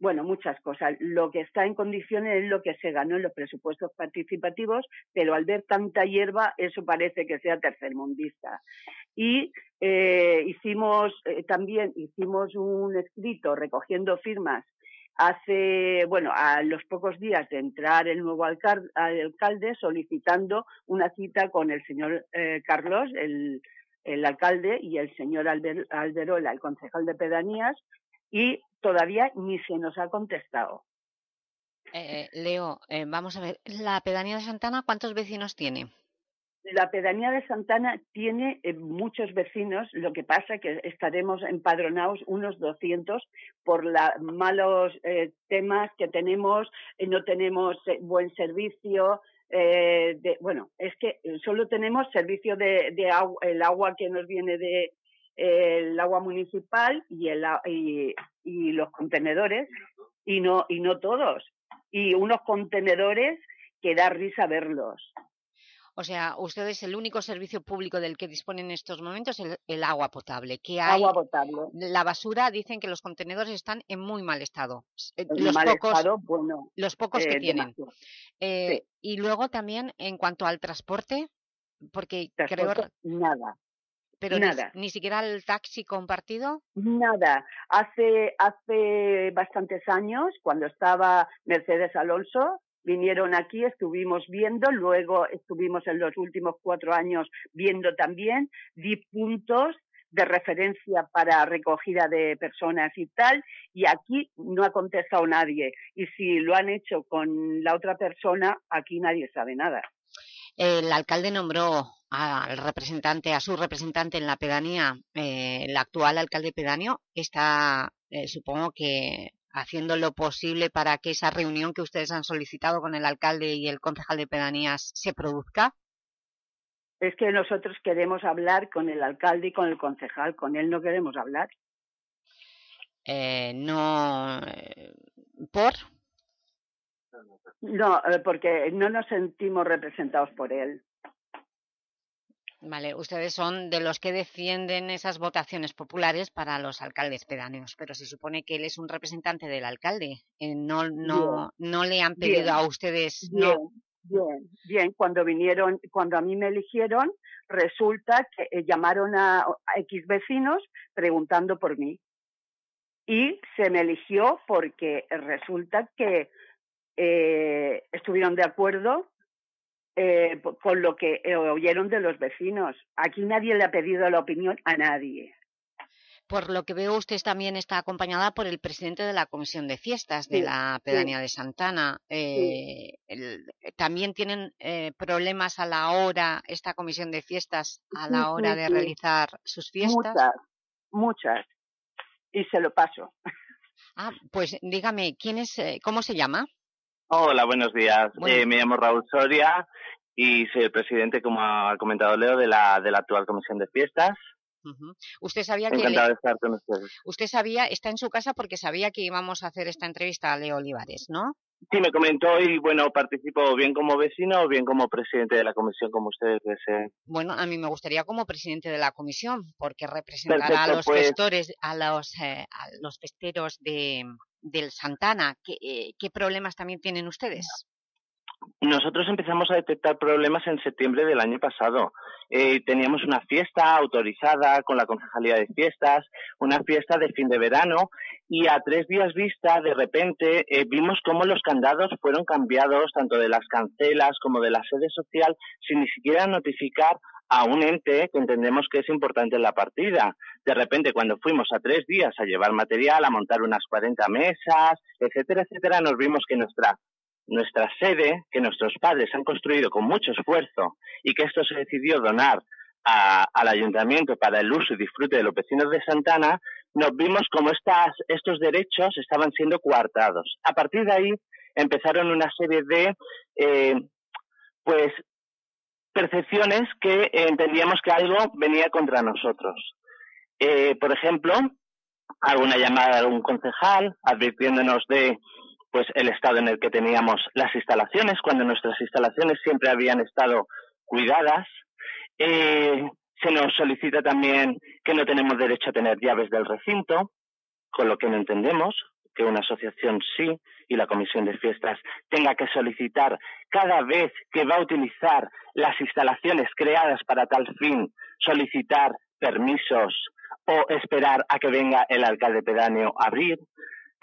bueno, muchas cosas. Lo que está en condiciones es lo que se ganó en los presupuestos participativos, pero al ver tanta hierba, eso parece que sea tercermundista. Y eh, hicimos eh, también hicimos un escrito recogiendo firmas hace, bueno, a los pocos días de entrar el nuevo alcalde, solicitando una cita con el señor eh, Carlos, el, el alcalde, y el señor Alberola, el concejal de pedanías, y todavía ni se nos ha contestado. Eh, Leo, eh, vamos a ver, ¿la pedanía de Santana cuántos vecinos tiene? La pedanía de Santana tiene eh, muchos vecinos, lo que pasa que estaremos empadronados unos 200 por los malos temas que tenemos, no tenemos buen servicio, de, bueno, es que solo tenemos servicio de, de agua, el agua que nos viene de, el agua municipal y, el, y, y los contenedores y no, y no todos. Y unos contenedores que da risa verlos. O sea, ustedes el único servicio público del que disponen en estos momentos es el, agua potable. Que hay, agua potable. La basura, dicen que los contenedores están en muy mal estado. Eh, los mal pocos, estado, bueno, los pocos que eh, tienen. Eh, y luego también, en cuanto al transporte, porque creo... Nada. Pero Nada. Ni, siquiera el taxi compartido. Nada. Hace, hace bastantes años, cuando estaba Mercedes Alonso, vinieron aquí, estuvimos viendo, luego estuvimos en los últimos cuatro años viendo también, di puntos de referencia para recogida de personas y tal, y aquí no ha contestado nadie. Y si lo han hecho con la otra persona, aquí nadie sabe nada. El alcalde nombró al representante, a su representante en la pedanía, eh, el actual alcalde pedáneo, está, eh, supongo que haciendo lo posible para que esa reunión que ustedes han solicitado con el alcalde y el concejal de pedanías se produzca? Es que nosotros queremos hablar con el alcalde y con el concejal, con él no queremos hablar. Eh, no... ¿Por? No, eh, porque no nos sentimos representados por él. Vale, ustedes son de los que defienden esas votaciones populares para los alcaldes pedáneos, pero se supone que él es un representante del alcalde. Eh, no, no, no le han pedido a ustedes... Bien, bien, bien. Cuando vinieron, cuando a mí me eligieron, resulta que eh, llamaron a, X vecinos preguntando por mí. Y se me eligió porque resulta que eh, estuvieron de acuerdo eh, con lo que eh, oyeron de los vecinos. Aquí nadie le ha pedido la opinión a nadie. Por lo que veo, usted también está acompañada por el presidente de la Comisión de Fiestas de la Pedanía de Santana. Eh, ¿También tienen problemas a la hora, esta Comisión de Fiestas, a la hora de realizar sus fiestas? Muchas, muchas. Y se lo paso. Ah, pues dígame, ¿quién es, ¿cómo se llama? Hola, buenos días. Eh, me llamo Raúl Soria y soy el presidente, como ha comentado Leo, de la, de la actual Comisión de Fiestas. Usted sabía que... Encantado de estar con ustedes. Usted sabía, está en su casa porque sabía que íbamos a hacer esta entrevista a Leo Olivares, ¿no? Sí, me comentó y bueno, participo bien como vecino o bien como presidente de la comisión, como ustedes deseen. Bueno, a mí me gustaría como presidente de la comisión, porque representará a los pues a los, eh, a los festeros de, del Santana. ¿Qué, eh, ¿Qué problemas también tienen ustedes? Nosotros empezamos a detectar problemas en septiembre del año pasado. Eh, teníamos una fiesta autorizada con la Concejalía de Fiestas, una fiesta de fin de verano, y a tres días vista, de repente, eh, vimos cómo los candados fueron cambiados, tanto de las cancelas como de la sede social, sin ni siquiera notificar a un ente que entendemos que es importante en la partida. De repente, cuando fuimos a tres días a llevar material, a montar unas 40 mesas, etcétera, etcétera, nos vimos que nuestra, nuestra sede, que nuestros padres han construido con mucho esfuerzo y que esto se decidió donar al ayuntamiento para el uso y disfrute de los vecinos de Santana, nos vimos como estas, estos derechos estaban siendo coartados. A partir de ahí empezaron una serie de eh, pues percepciones que entendíamos que algo venía contra nosotros. Eh, por ejemplo, alguna llamada a un concejal advirtiéndonos de pues el estado en el que teníamos las instalaciones, cuando nuestras instalaciones siempre habían estado cuidadas. Eh, se nos solicita también que no tenemos derecho a tener llaves del recinto, con lo que no entendemos que una asociación sí y la comisión de fiestas tenga que solicitar cada vez que va a utilizar las instalaciones creadas para tal fin, solicitar permisos o esperar a que venga el alcalde pedáneo a abrir.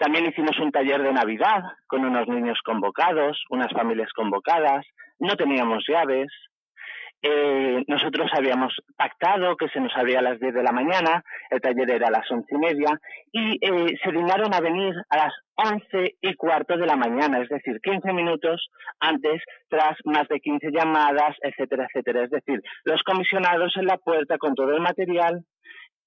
También hicimos un taller de Navidad con unos niños convocados, unas familias convocadas, no teníamos llaves, eh, nosotros habíamos pactado que se nos abría a las 10 de la mañana, el taller era a las once y media, y eh, se dignaron a venir a las once y cuarto de la mañana, es decir, 15 minutos antes, tras más de 15 llamadas, etcétera, etcétera. Es decir, los comisionados en la puerta con todo el material,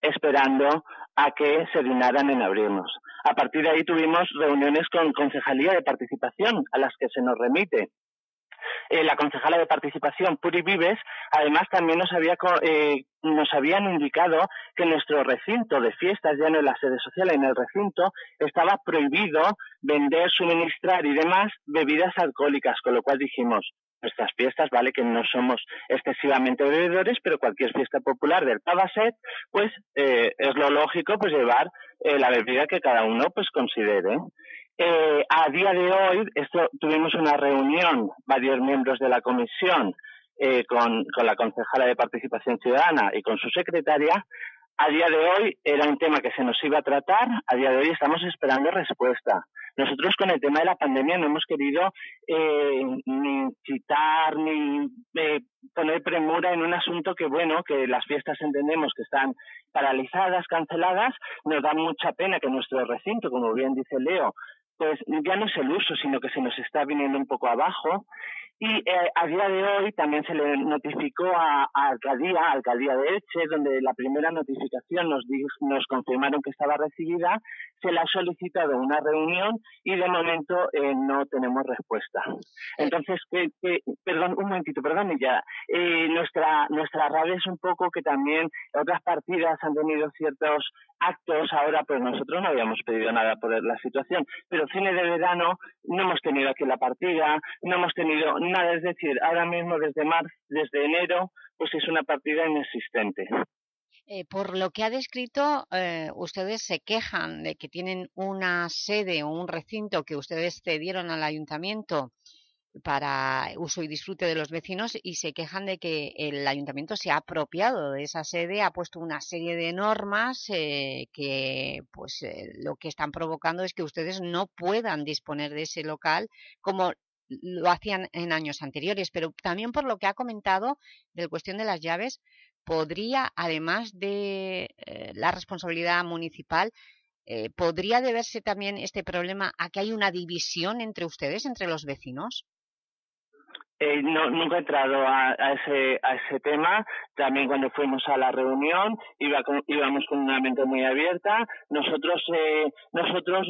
esperando a que se dignaran en abrirnos. A partir de ahí tuvimos reuniones con Concejalía de Participación, a las que se nos remite. Eh, la concejala de participación, Puri Vives, además también nos, había, eh, nos habían indicado que nuestro recinto de fiestas, ya no en la sede social, en el recinto, estaba prohibido vender, suministrar y demás bebidas alcohólicas, con lo cual dijimos, nuestras fiestas, vale que no somos excesivamente bebedores, pero cualquier fiesta popular del Pavaset, pues eh, es lo lógico pues llevar la bebida que cada uno pues considere. Eh, a día de hoy, esto, tuvimos una reunión, varios miembros de la comisión, eh, con, con la concejala de Participación Ciudadana y con su secretaria. A día de hoy era un tema que se nos iba a tratar, a día de hoy estamos esperando respuesta. Nosotros con el tema de la pandemia no hemos querido eh, ni citar ni eh, poner premura en un asunto que, bueno, que las fiestas entendemos que están paralizadas, canceladas. Nos da mucha pena que nuestro recinto, como bien dice Leo, pues ya no es el uso, sino que se nos está viniendo un poco abajo. Y eh, a día de hoy también se le notificó a, a Alcaldía, Alcaldía de Elche, donde la primera notificación nos, nos confirmaron que estaba recibida, se le ha solicitado una reunión y de momento eh, no tenemos respuesta. Entonces, que, perdón, un momentito, perdón, ya. Eh, nuestra, nuestra rabia es un poco que también otras partidas han tenido ciertos actos ahora, pues nosotros no habíamos pedido nada por la situación, pero cine de verano no hemos tenido aquí la partida, no hemos tenido nada, es decir, ahora mismo desde marzo, desde enero, pues es una partida inexistente. Eh, por lo que ha descrito, eh, ustedes se quejan de que tienen una sede o un recinto que ustedes cedieron al ayuntamiento para uso y disfrute de los vecinos y se quejan de que el ayuntamiento se ha apropiado de esa sede, ha puesto una serie de normas eh, que pues lo que están provocando es que ustedes no puedan disponer de ese local como lo hacían en años anteriores, pero también por lo que ha comentado de la cuestión de las llaves, podría, además de eh, la responsabilidad municipal, eh, ¿podría deberse también este problema a que hay una división entre ustedes, entre los vecinos? Eh, no, nunca he entrado a, ese, a ese tema. También cuando fuimos a la reunión iba íbamos con una mente muy abierta. Nosotros, eh, nosotros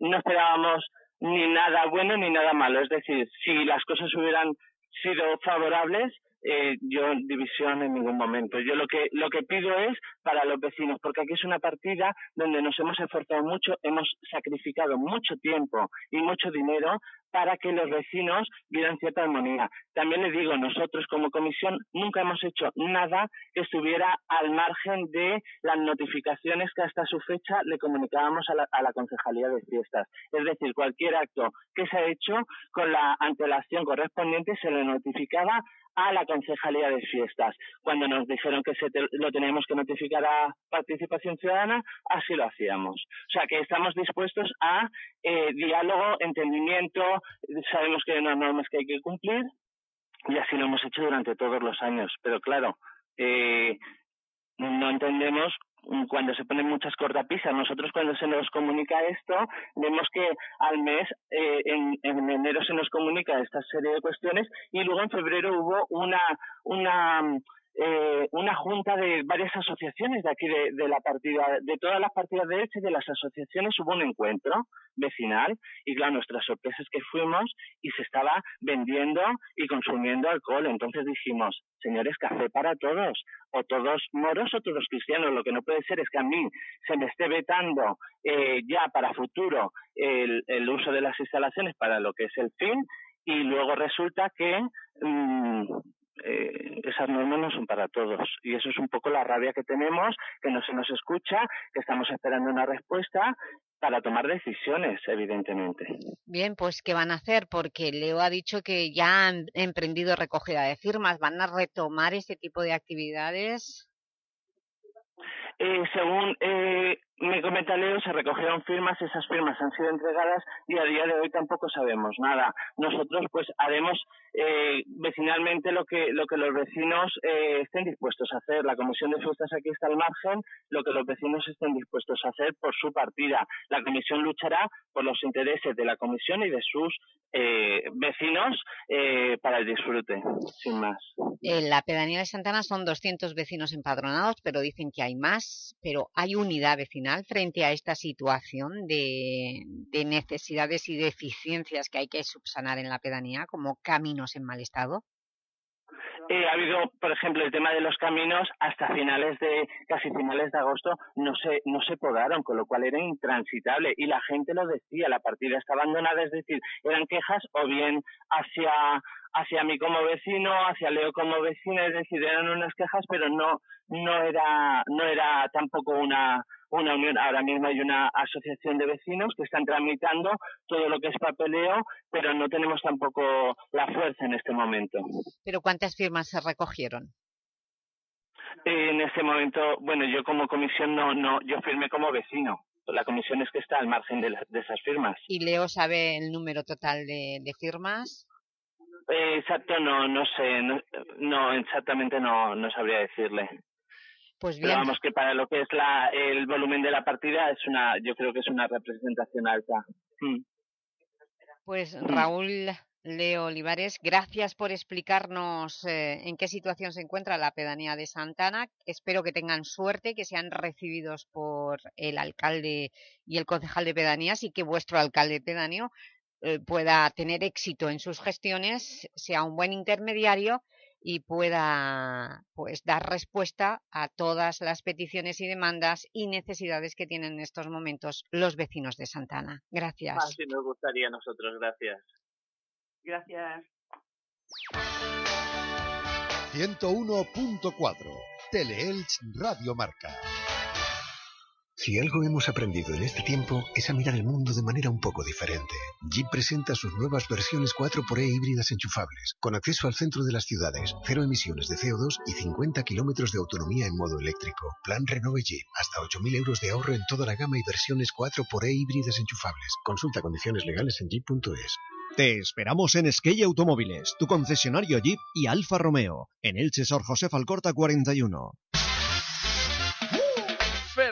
no esperábamos ni nada bueno ni nada malo. Es decir, si las cosas hubieran sido favorables, eh, yo división en ningún momento. Yo lo que lo que pido es para los vecinos, porque aquí es una partida donde nos hemos esforzado mucho, hemos sacrificado mucho tiempo y mucho dinero para que los vecinos vieran cierta armonía. También les digo, nosotros como comisión nunca hemos hecho nada que estuviera al margen de las notificaciones que hasta su fecha le comunicábamos a la, a la Concejalía de Fiestas. Es decir, cualquier acto que se ha hecho con la antelación correspondiente se le notificaba a la Concejalía de Fiestas. Cuando nos dijeron que se lo teníamos que notificar a Participación Ciudadana, así lo hacíamos. O sea que estamos dispuestos a eh, diálogo, entendimiento, sabemos que hay unas normas que hay que cumplir y así lo hemos hecho durante todos los años. Pero claro, eh, no entendemos cuando se ponen muchas cortapisas. Nosotros cuando se nos comunica esto, vemos que al mes, eh, en, en, enero se nos comunica esta serie de cuestiones y luego en febrero hubo una, una eh, una junta de varias asociaciones de aquí de, la partida, de todas las partidas de Elche, de las asociaciones, hubo un encuentro vecinal y claro, nuestra sorpresa es que fuimos y se estaba vendiendo y consumiendo alcohol. Entonces dijimos, señores, café para todos, o todos moros o todos cristianos. Lo que no puede ser es que a mí se me esté vetando eh, ya para futuro el, el uso de las instalaciones para lo que es el fin y luego resulta que mmm, eh, esas normas no son para todos. Y eso es un poco la rabia que tenemos, que no se nos escucha, que estamos esperando una respuesta para tomar decisiones, evidentemente. Bien, pues ¿qué van a hacer? Porque Leo ha dicho que ya han emprendido recogida de firmas. ¿Van a retomar este tipo de actividades? Eh, según eh, me comenta Leo, se recogieron firmas, esas firmas han sido entregadas y a día de hoy tampoco sabemos nada. Nosotros pues haremos eh, vecinalmente lo que, lo que los vecinos eh, estén dispuestos a hacer. La Comisión de Fiestas aquí está al margen, lo que los vecinos estén dispuestos a hacer por su partida. La Comisión luchará por los intereses de la Comisión y de sus eh, vecinos eh, para el disfrute, sin más. En la pedanía de Santana son 200 vecinos empadronados, pero dicen que hay más, pero hay unidad vecinal frente a esta situación de, necesidades y deficiencias que hay que subsanar en la pedanía, como caminos en mal estado? Eh, ha habido, por ejemplo, el tema de los caminos hasta finales de, casi finales de agosto, no se, no se podaron, con lo cual era intransitable. Y la gente lo decía, la partida está abandonada, es decir, eran quejas o bien hacia, hacia mí como vecino, hacia Leo como vecino, es decir, eran unas quejas, pero no, no era, no era tampoco una, una unión, ahora mismo hay una asociación de vecinos que están tramitando todo lo que es papeleo, pero no tenemos tampoco la fuerza en este momento. ¿Pero cuántas firmas se recogieron? En este momento, bueno, yo como comisión no, no, yo firmé como vecino. La comisión es que está al margen de, esas firmas. ¿Y Leo sabe el número total de, firmas? Eh, exacto, no, no sé, no, no exactamente no, no sabría decirle. Pues bien. Pero vamos, que para lo que es la, el volumen de la partida, es una, yo creo que es una representación alta. Mm. Pues mm. Raúl Leo Olivares, gracias por explicarnos eh, en qué situación se encuentra la pedanía de Santana. Espero que tengan suerte, que sean recibidos por el alcalde y el concejal de pedanías y que vuestro alcalde pedáneo eh, pueda tener éxito en sus gestiones, sea un buen intermediario y pueda pues, dar respuesta a todas las peticiones y demandas y necesidades que tienen en estos momentos los vecinos de Santana. Gracias. Así nos gustaría a nosotros, gracias. Gracias. 101.4 Teleelch Radio Marca. Si algo hemos aprendido en este tiempo es a mirar el mundo de manera un poco diferente. Jeep presenta sus nuevas versiones 4xE híbridas enchufables, con acceso al centro de las ciudades, cero emisiones de CO2 y 50 kilómetros de autonomía en modo eléctrico. Plan Renove Jeep, hasta 8.000 euros de ahorro en toda la gama y versiones 4xE híbridas enchufables. Consulta condiciones legales en jeep.es. Te esperamos en Skey Automóviles, tu concesionario Jeep y Alfa Romeo, en Elche Sor José Alcorta 41.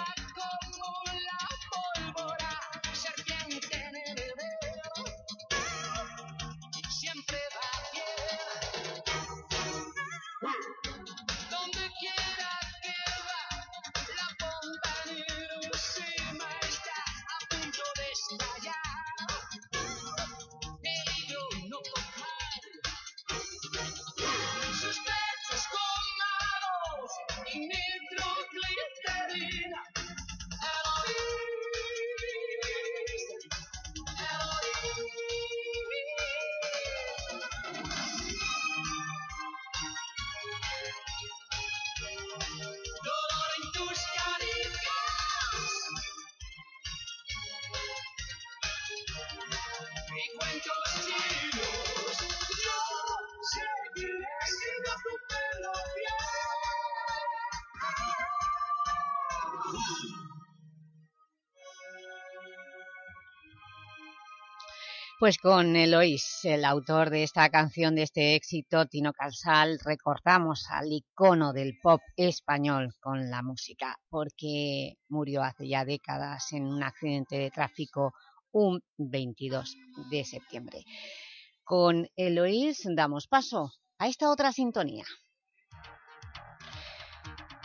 Rápida Pues con Eloís, el autor de esta canción, de este éxito, Tino Calzal, recortamos al icono del pop español con la música, porque murió hace ya décadas en un accidente de tráfico un 22 de septiembre. Con Eloís damos paso a esta otra sintonía.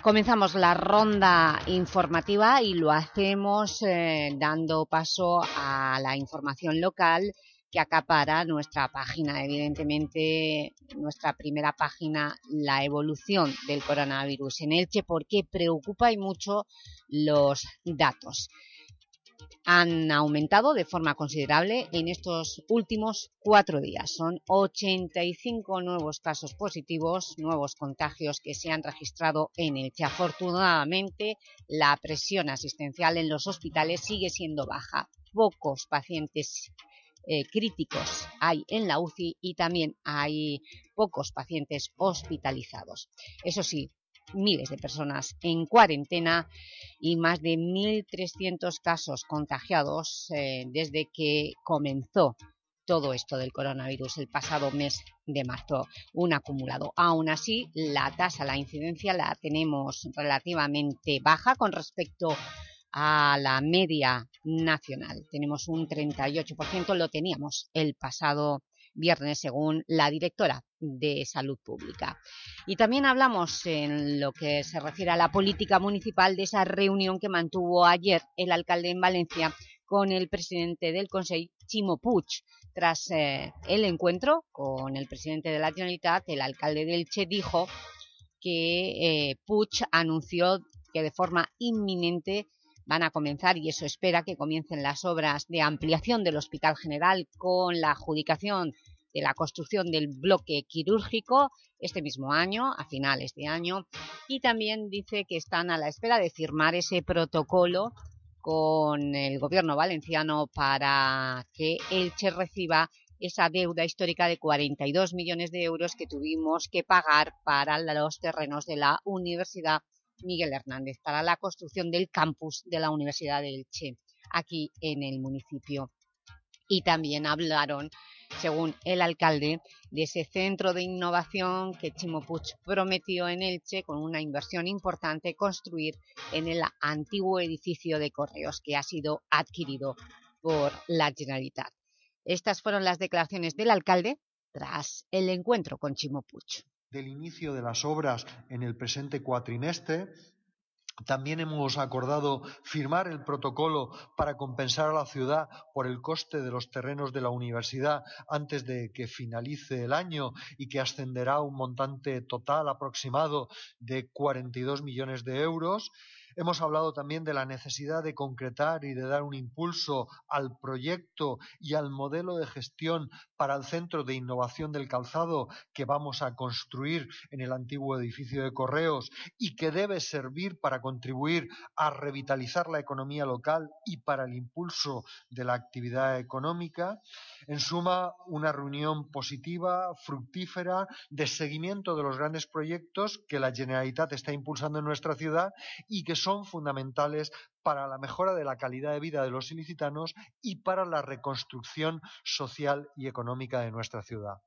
Comenzamos la ronda informativa y lo hacemos eh, dando paso a la información local que acapara nuestra página. Evidentemente, nuestra primera página, la evolución del coronavirus en Elche, porque preocupa y mucho los datos han aumentado de forma considerable en estos últimos cuatro días. Son 85 nuevos casos positivos, nuevos contagios que se han registrado en el que afortunadamente la presión asistencial en los hospitales sigue siendo baja. Pocos pacientes eh, críticos hay en la UCI y también hay pocos pacientes hospitalizados. Eso sí, miles de personas en cuarentena y más de 1.300 casos contagiados eh, desde que comenzó todo esto del coronavirus el pasado mes de marzo, un acumulado. Aún así, la tasa, la incidencia la tenemos relativamente baja con respecto a la media nacional. Tenemos un 38%, lo teníamos el pasado viernes, según la directora de Salud Pública. Y también hablamos en lo que se refiere a la política municipal de esa reunión que mantuvo ayer el alcalde en Valencia con el presidente del Consejo, Chimo Puig. Tras eh, el encuentro con el presidente de la Generalitat, el alcalde del Che dijo que eh, Puig anunció que de forma inminente van a comenzar, y eso espera que comiencen las obras de ampliación del Hospital General con la adjudicación de la construcción del bloque quirúrgico este mismo año, a finales de año, y también dice que están a la espera de firmar ese protocolo con el gobierno valenciano para que Elche reciba esa deuda histórica de 42 millones de euros que tuvimos que pagar para los terrenos de la Universidad Miguel Hernández para la construcción del campus de la Universidad de Elche, aquí en el municipio. Y también hablaron, según el alcalde, de ese centro de innovación que Chimo prometió en Elche con una inversión importante construir en el antiguo edificio de Correos que ha sido adquirido por la Generalitat. Estas fueron las declaraciones del alcalde tras el encuentro con Chimo del inicio de las obras en el presente cuatrimestre. También hemos acordado firmar el protocolo para compensar a la ciudad por el coste de los terrenos de la universidad antes de que finalice el año y que ascenderá a un montante total aproximado de 42 millones de euros. Hemos hablado también de la necesidad de concretar y de dar un impulso al proyecto y al modelo de gestión para el Centro de Innovación del Calzado que vamos a construir en el antiguo edificio de Correos y que debe servir para contribuir a revitalizar la economía local y para el impulso de la actividad económica. En suma, una reunión positiva, fructífera, de seguimiento de los grandes proyectos que la Generalitat está impulsando en nuestra ciudad y que son fundamentales para la mejora de la calidad de vida de los ilicitanos y para la reconstrucción social y económica de nuestra ciudad.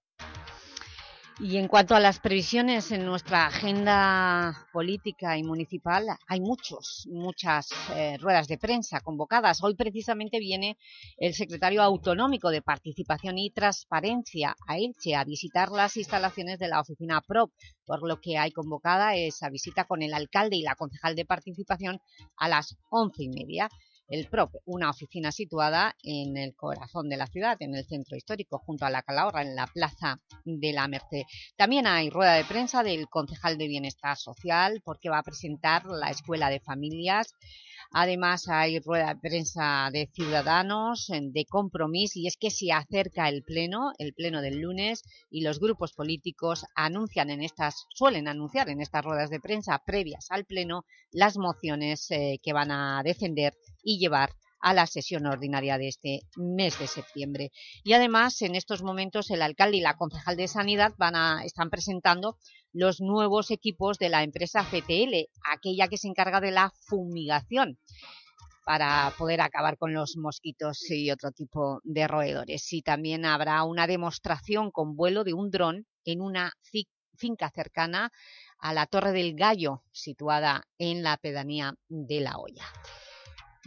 Y en cuanto a las previsiones en nuestra agenda política y municipal, hay muchos, muchas eh, ruedas de prensa convocadas. Hoy precisamente viene el secretario autonómico de Participación y Transparencia a Elche a visitar las instalaciones de la oficina PROP, por lo que hay convocada esa visita con el alcalde y la concejal de Participación a las once y media el PROP, una oficina situada en el corazón de la ciudad, en el centro histórico, junto a la Calahorra, en la Plaza de la Merced. También hay rueda de prensa del concejal de Bienestar Social, porque va a presentar la Escuela de Familias Además hay rueda de prensa de Ciudadanos, de Compromiso, y es que se acerca el pleno, el pleno del lunes, y los grupos políticos anuncian en estas, suelen anunciar en estas ruedas de prensa previas al pleno las mociones eh, que van a defender y llevar a la sesión ordinaria de este mes de septiembre. Y además, en estos momentos, el alcalde y la concejal de Sanidad van a, están presentando los nuevos equipos de la empresa FTL, aquella que se encarga de la fumigación para poder acabar con los mosquitos y otro tipo de roedores. Y también habrá una demostración con vuelo de un dron en una finca cercana a la Torre del Gallo, situada en la pedanía de La Hoya.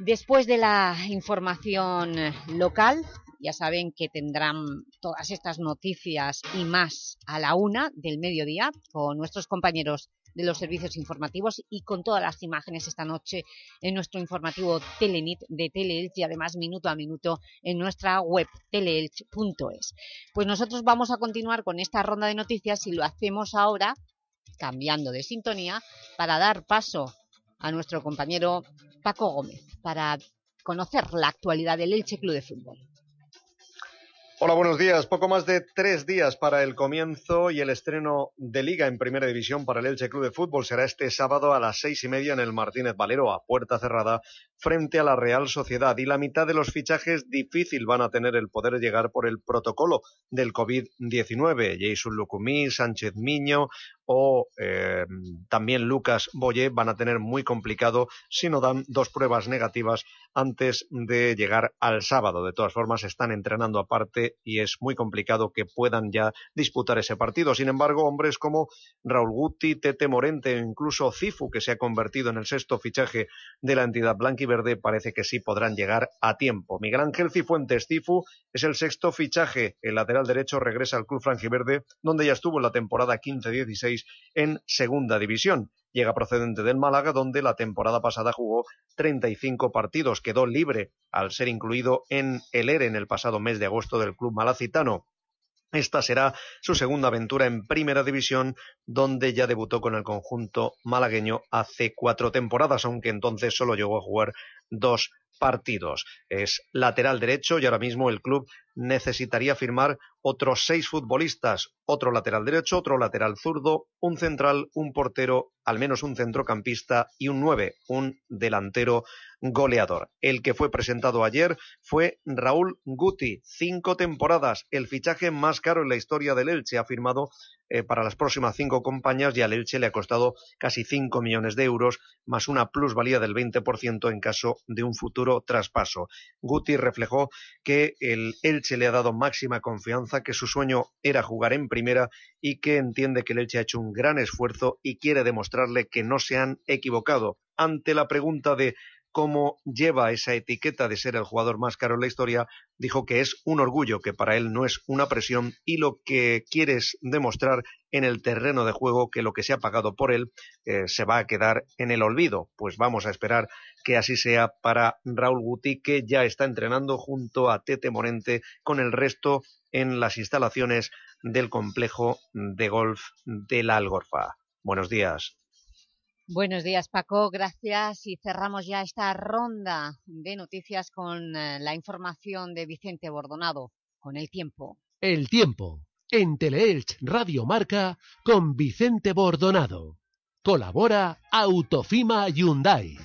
Después de la información local, ya saben que tendrán todas estas noticias y más a la una del mediodía con nuestros compañeros de los servicios informativos y con todas las imágenes esta noche en nuestro informativo Telenit de Teleelch y además minuto a minuto en nuestra web teleelch.es. Pues nosotros vamos a continuar con esta ronda de noticias y lo hacemos ahora cambiando de sintonía para dar paso a nuestro compañero Paco Gómez para conocer la actualidad del Elche Club de Fútbol. Hola, buenos días. Poco más de tres días para el comienzo y el estreno de Liga en Primera División para el Elche Club de Fútbol será este sábado a las seis y media en el Martínez Valero, a puerta cerrada, frente a la Real Sociedad. Y la mitad de los fichajes difícil van a tener el poder llegar por el protocolo del COVID-19. Jason Lucumí, Sánchez Miño o eh, también Lucas Boye van a tener muy complicado si no dan dos pruebas negativas antes de llegar al sábado. De todas formas, están entrenando aparte y es muy complicado que puedan ya disputar ese partido. Sin embargo, hombres como Raúl Guti, Tete Morente e incluso Cifu, que se ha convertido en el sexto fichaje de la entidad blanquiverde, parece que sí podrán llegar a tiempo. Miguel Ángel Cifuentes Cifu es el sexto fichaje. El lateral derecho regresa al club franjiverde, donde ya estuvo en la temporada 15-16 en segunda división. Llega procedente del Málaga, donde la temporada pasada jugó 35 partidos. Quedó libre al ser incluido en el ERE en el pasado mes de agosto del club malacitano. Esta será su segunda aventura en Primera División, donde ya debutó con el conjunto malagueño hace cuatro temporadas, aunque entonces solo llegó a jugar dos partidos. Es lateral derecho y ahora mismo el club necesitaría firmar otros seis futbolistas, otro lateral derecho, otro lateral zurdo, un central, un portero, al menos un centrocampista y un nueve, un delantero goleador. El que fue presentado ayer fue Raúl Guti, cinco temporadas, el fichaje más caro en la historia del Elche, ha firmado eh, para las próximas cinco compañías y al Elche le ha costado casi cinco millones de euros, más una plusvalía del 20% en caso de un futuro traspaso. Guti reflejó que el Elche le ha dado máxima confianza, que su sueño era jugar en primera y que entiende que el Elche ha hecho un gran esfuerzo y quiere demostrarle que no se han equivocado. Ante la pregunta de cómo lleva esa etiqueta de ser el jugador más caro en la historia, dijo que es un orgullo, que para él no es una presión y lo que quiere es demostrar en el terreno de juego que lo que se ha pagado por él eh, se va a quedar en el olvido. Pues vamos a esperar que así sea para Raúl Guti, que ya está entrenando junto a Tete Morente con el resto en las instalaciones del complejo de golf de la Algorfa. Buenos días. Buenos días, Paco. Gracias. Y cerramos ya esta ronda de noticias con eh, la información de Vicente Bordonado, con el tiempo. El tiempo, en Teleelch Radio Marca, con Vicente Bordonado. Colabora Autofima Hyundai.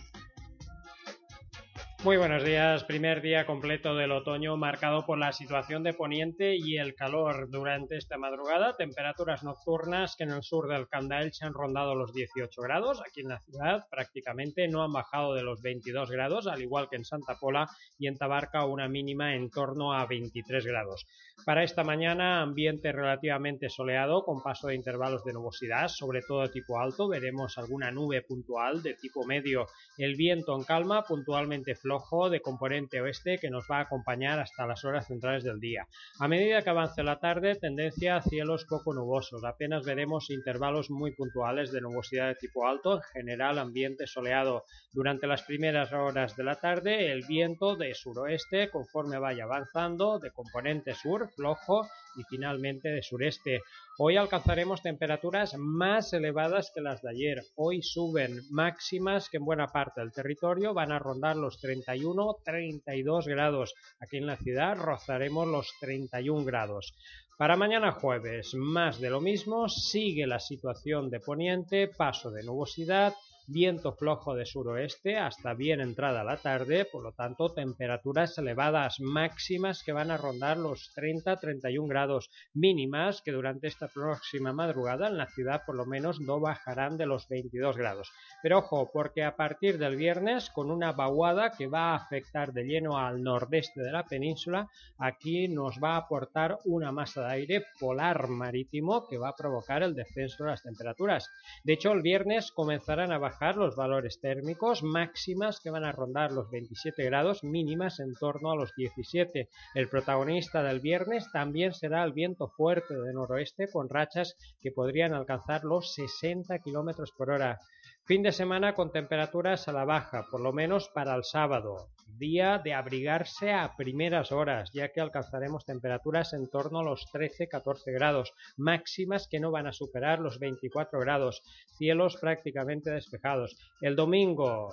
Muy buenos días. Primer día completo del otoño marcado por la situación de poniente y el calor durante esta madrugada. Temperaturas nocturnas que en el sur del Candael se han rondado los 18 grados. Aquí en la ciudad prácticamente no han bajado de los 22 grados, al igual que en Santa Pola y en Tabarca una mínima en torno a 23 grados. Para esta mañana ambiente relativamente soleado con paso de intervalos de nubosidad, sobre todo de tipo alto. Veremos alguna nube puntual de tipo medio. El viento en calma, puntualmente flojo de componente oeste que nos va a acompañar hasta las horas centrales del día. A medida que avance la tarde, tendencia a cielos poco nubosos. Apenas veremos intervalos muy puntuales de nubosidad de tipo alto, en general ambiente soleado. Durante las primeras horas de la tarde, el viento de suroeste, conforme vaya avanzando, de componente sur, flojo, y finalmente de sureste. Hoy alcanzaremos temperaturas más elevadas que las de ayer. Hoy suben máximas que en buena parte del territorio van a rondar los 31-32 grados. Aquí en la ciudad rozaremos los 31 grados. Para mañana jueves, más de lo mismo, sigue la situación de poniente, paso de nubosidad, viento flojo de suroeste hasta bien entrada la tarde, por lo tanto temperaturas elevadas máximas que van a rondar los 30-31 grados mínimas que durante esta próxima madrugada en la ciudad por lo menos no bajarán de los 22 grados. Pero ojo, porque a partir del viernes con una vaguada que va a afectar de lleno al nordeste de la península, aquí nos va a aportar una masa de aire polar marítimo que va a provocar el descenso de las temperaturas. De hecho, el viernes comenzarán a bajar los valores térmicos máximas que van a rondar los 27 grados, mínimas en torno a los 17. El protagonista del viernes también será el viento fuerte de noroeste con rachas que podrían alcanzar los 60 km por hora. Fin de semana con temperaturas a la baja, por lo menos para el sábado. Día de abrigarse a primeras horas, ya que alcanzaremos temperaturas en torno a los 13-14 grados, máximas que no van a superar los 24 grados, cielos prácticamente despejados. El domingo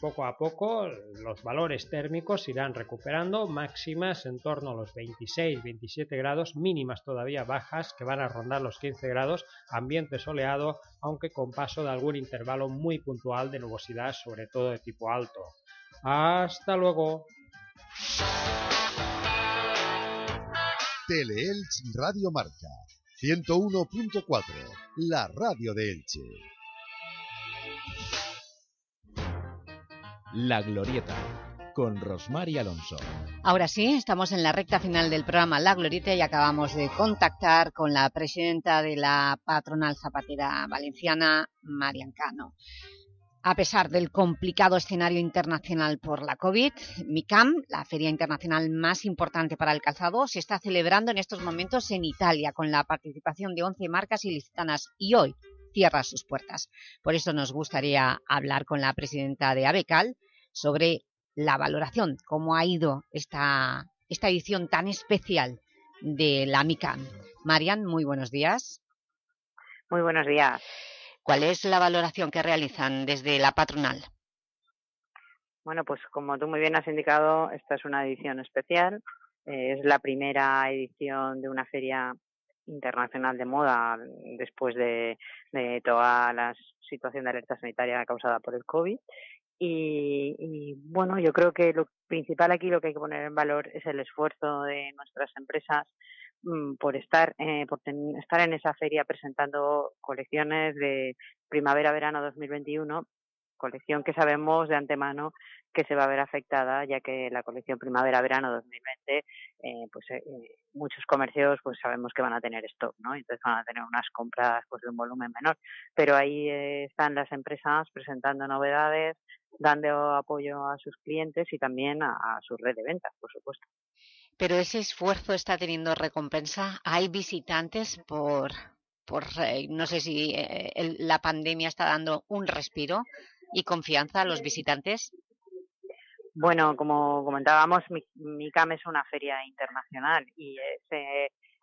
poco a poco los valores térmicos irán recuperando máximas en torno a los 26-27 grados, mínimas todavía bajas que van a rondar los 15 grados, ambiente soleado, aunque con paso de algún intervalo muy puntual de nubosidad, sobre todo de tipo alto. Hasta luego. Teleelch Radio Marca 101.4, la radio de Elche. La Glorieta, con Rosmar y Alonso. Ahora sí, estamos en la recta final del programa La Glorieta y acabamos de contactar con la presidenta de la patronal zapatera valenciana, Marian Cano. A pesar del complicado escenario internacional por la COVID, MICAM, la feria internacional más importante para el calzado, se está celebrando en estos momentos en Italia con la participación de 11 marcas ilicitanas y hoy cierra sus puertas. Por eso nos gustaría hablar con la presidenta de ABECAL sobre la valoración, cómo ha ido esta, esta edición tan especial de la MICAM. Marian, muy buenos días. Muy buenos días. ¿Cuál es la valoración que realizan desde la patronal? Bueno, pues como tú muy bien has indicado, esta es una edición especial. Eh, es la primera edición de una feria internacional de moda después de, toda la situación de alerta sanitaria causada por el COVID. Y, bueno, yo creo que lo principal aquí, lo que hay que poner en valor es el esfuerzo de nuestras empresas mm, por estar eh, por estar en esa feria presentando colecciones de primavera-verano 2021 colección que sabemos de antemano que se va a ver afectada ya que la colección primavera-verano 2020 eh, pues eh, muchos comercios pues sabemos que van a tener stock no entonces van a tener unas compras pues de un volumen menor. Pero ahí eh, están las empresas presentando novedades dando apoyo a sus clientes y también a, a su red de ventas por supuesto. Pero ese esfuerzo está teniendo recompensa. Hay visitantes por por no sé si el, la pandemia está dando un respiro y confianza a los visitantes? Bueno, como comentábamos, MICAM es una feria internacional y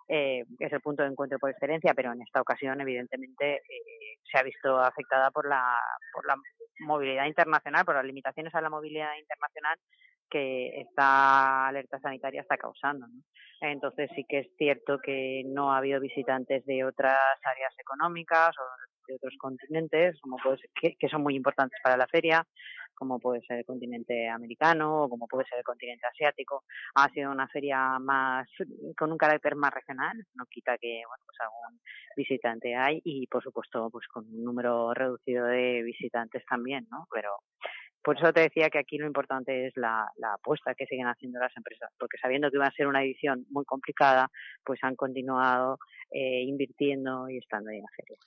eh, es el punto de encuentro por excelencia, pero en esta ocasión, evidentemente, eh, se ha visto afectada por la, por la movilidad internacional, por las limitaciones a la movilidad internacional que esta alerta sanitaria está causando. ¿no? Entonces sí que es cierto que no ha habido visitantes de otras áreas económicas o de otros continentes, como puede ser, que, son muy importantes para la feria, como puede ser el continente americano o como puede ser el continente asiático. Ha sido una feria más con un carácter más regional, no quita que bueno, pues algún visitante hay y por supuesto pues con un número reducido de visitantes también, ¿no? Pero por eso te decía que aquí lo importante es la, la, apuesta que siguen haciendo las empresas, porque sabiendo que iba a ser una edición muy complicada, pues han continuado eh, invirtiendo y estando ahí en la feria.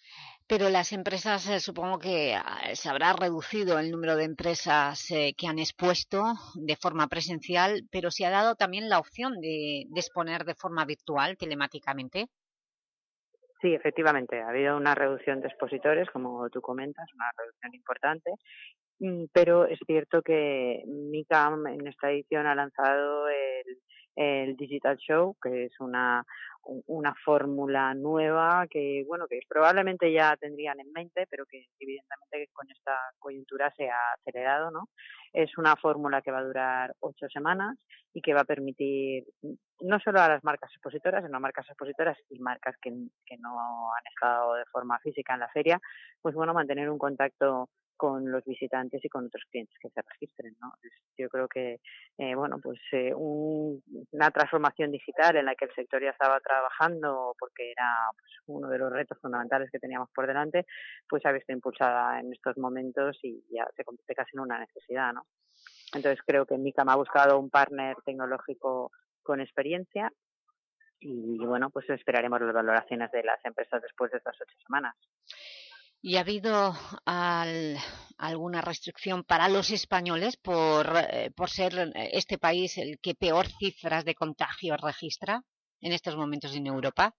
Pero las empresas, eh, supongo que eh, se habrá reducido el número de empresas eh, que han expuesto de forma presencial, pero se ha dado también la opción de, de exponer de forma virtual, telemáticamente. Sí, efectivamente, ha habido una reducción de expositores, como tú comentas, una reducción importante, pero es cierto que MICAM en esta edición ha lanzado el, el Digital Show, que es una, una fórmula nueva que, bueno, que probablemente ya tendrían en mente, pero que evidentemente con esta coyuntura se ha acelerado, ¿no? Es una fórmula que va a durar ocho semanas y que va a permitir no solo a las marcas expositoras, sino a marcas expositoras y marcas que, que no han estado de forma física en la feria, pues bueno, mantener un contacto con los visitantes y con otros clientes que se registren. ¿no? Yo creo que, eh, bueno, pues eh, una transformación digital en la que el sector ya estaba trabajando porque era pues, uno de los retos fundamentales que teníamos por delante, pues ha visto impulsada en estos momentos y ya se convierte casi en una necesidad. ¿no? Entonces creo que Micam ha buscado un partner tecnológico con experiencia y bueno, pues esperaremos las valoraciones de las empresas después de estas ocho semanas. ¿Y ha habido alguna restricción para los españoles por, eh, ser este país el que peor cifras de contagios registra en estos momentos en Europa?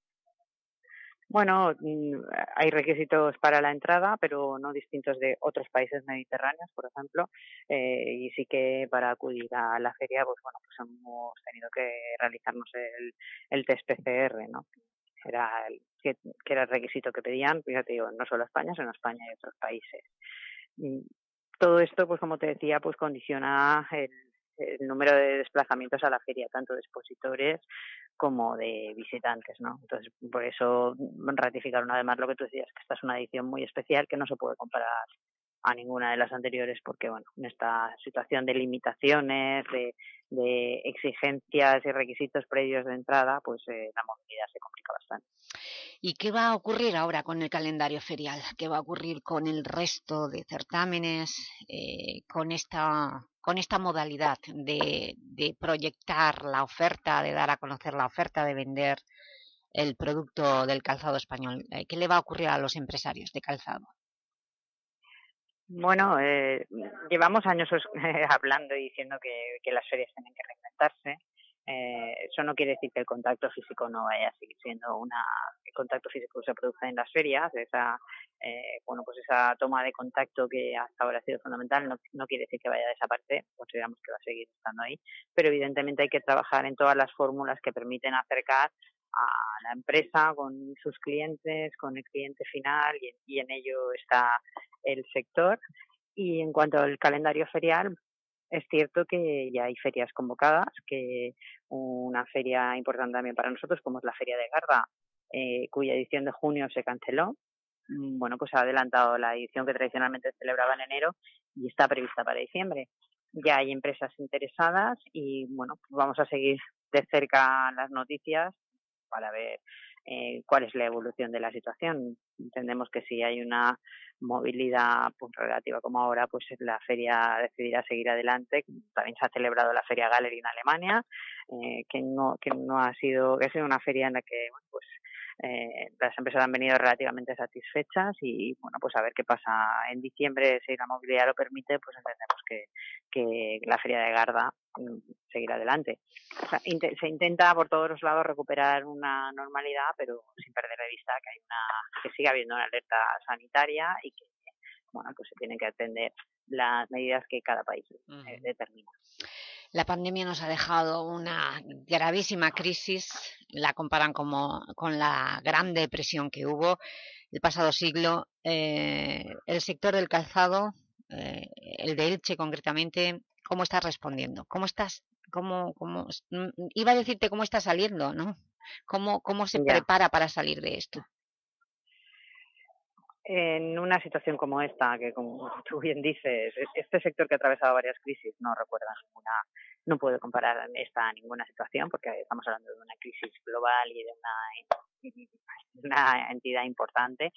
Bueno, hay requisitos para la entrada, pero no distintos de otros países mediterráneos, por ejemplo, eh, y sí que para acudir a la feria, pues bueno, pues hemos tenido que realizarnos el, test PCR, ¿no? Era el, que, era el requisito que pedían, fíjate, digo, no solo España, sino España y otros países. todo esto, pues como te decía, pues condiciona el, el número de desplazamientos a la feria, tanto de expositores como de visitantes, ¿no? Entonces, por eso ratificar una vez más lo que tú decías, que esta es una edición muy especial que no se puede comparar a ninguna de las anteriores porque, bueno, en esta situación de limitaciones, de, de exigencias y requisitos previos de entrada, pues eh, la movilidad se complica bastante. ¿Y qué va a ocurrir ahora con el calendario ferial? ¿Qué va a ocurrir con el resto de certámenes, eh, con, esta, con esta modalidad de, de proyectar la oferta, de dar a conocer la oferta, de vender el producto del calzado español? Eh, ¿Qué le va a ocurrir a los empresarios de calzado? Bueno, eh, llevamos años hablando y diciendo que, que las ferias tienen que reinventarse. Eh, eso no quiere decir que el contacto físico no vaya a seguir siendo una el contacto físico que se produce en las ferias esa eh, bueno pues esa toma de contacto que hasta ahora ha sido fundamental no, no quiere decir que vaya a desaparecer consideramos que va a seguir estando ahí pero evidentemente hay que trabajar en todas las fórmulas que permiten acercar a la empresa con sus clientes, con el cliente final y, en ello está el sector. Y en cuanto al calendario ferial, es cierto que ya hay ferias convocadas, que una feria importante también para nosotros, como es la Feria de Garda, eh, cuya edición de junio se canceló. Mm, bueno, pues ha adelantado la edición que tradicionalmente se celebraba en enero y está prevista para diciembre. Ya hay empresas interesadas y bueno, pues vamos a seguir de cerca las noticias para ver eh, cuál es la evolución de la situación. Entendemos que si hay una movilidad pues, relativa como ahora, pues la feria decidirá seguir adelante. También se ha celebrado la Feria Gallery en Alemania, eh, que no que no ha sido que ha sido una feria en la que bueno, pues eh, las empresas han venido relativamente satisfechas y bueno pues a ver qué pasa. En diciembre si la movilidad lo permite pues entendemos que, que la feria de Garda mm, seguirá adelante. Se intenta por todos los lados recuperar una normalidad pero sin perder de vista que hay una que sigue habiendo una alerta sanitaria y que bueno pues se tienen que atender las medidas que cada país eh, determina la pandemia nos ha dejado una gravísima crisis, la comparan como, con la gran depresión que hubo el pasado siglo. Eh, el sector del calzado, eh, el de Elche concretamente, ¿cómo está respondiendo? ¿Cómo estás? Cómo, cómo, mm, iba a decirte cómo está saliendo, ¿no? ¿Cómo, cómo se prepara para salir de esto? En una situación como esta, que como tú bien dices, este sector que ha atravesado varias crisis no recuerda ninguna, no puede comparar esta a ninguna situación porque estamos hablando de una crisis global y de una, una entidad importante.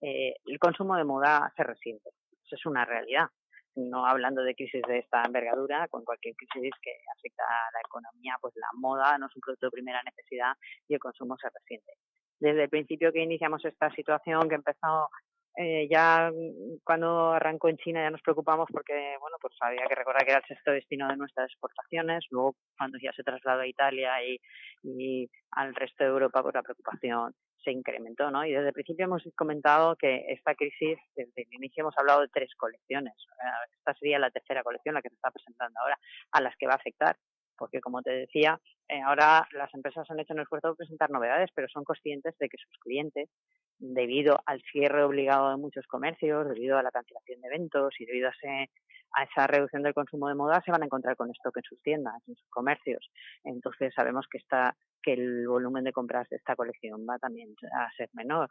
Eh, el consumo de moda se resiente, eso es una realidad. No hablando de crisis de esta envergadura, con cualquier crisis que afecta a la economía, pues la moda no es un producto de primera necesidad y el consumo se resiente desde el principio que iniciamos esta situación, que empezó eh, ya mm, cuando arrancó en China ya nos preocupamos porque, bueno, pues había que recordar que era el sexto destino de nuestras exportaciones. Luego, cuando ya se trasladó a Italia y, al resto de Europa, pues la preocupación se incrementó, ¿no? Y desde el principio hemos comentado que esta crisis, desde el inicio hemos hablado de tres colecciones. Esta sería la tercera colección, la que se está presentando ahora, a las que va a afectar. Porque, como te decía, eh, ahora las empresas han hecho un esfuerzo de presentar novedades, pero son conscientes de que sus clientes debido al cierre obligado de muchos comercios, debido a la cancelación de eventos y debido a, ese, a esa reducción del consumo de moda, se van a encontrar con esto en sus tiendas, en sus comercios. Entonces sabemos que está que el volumen de compras de esta colección va también a ser menor.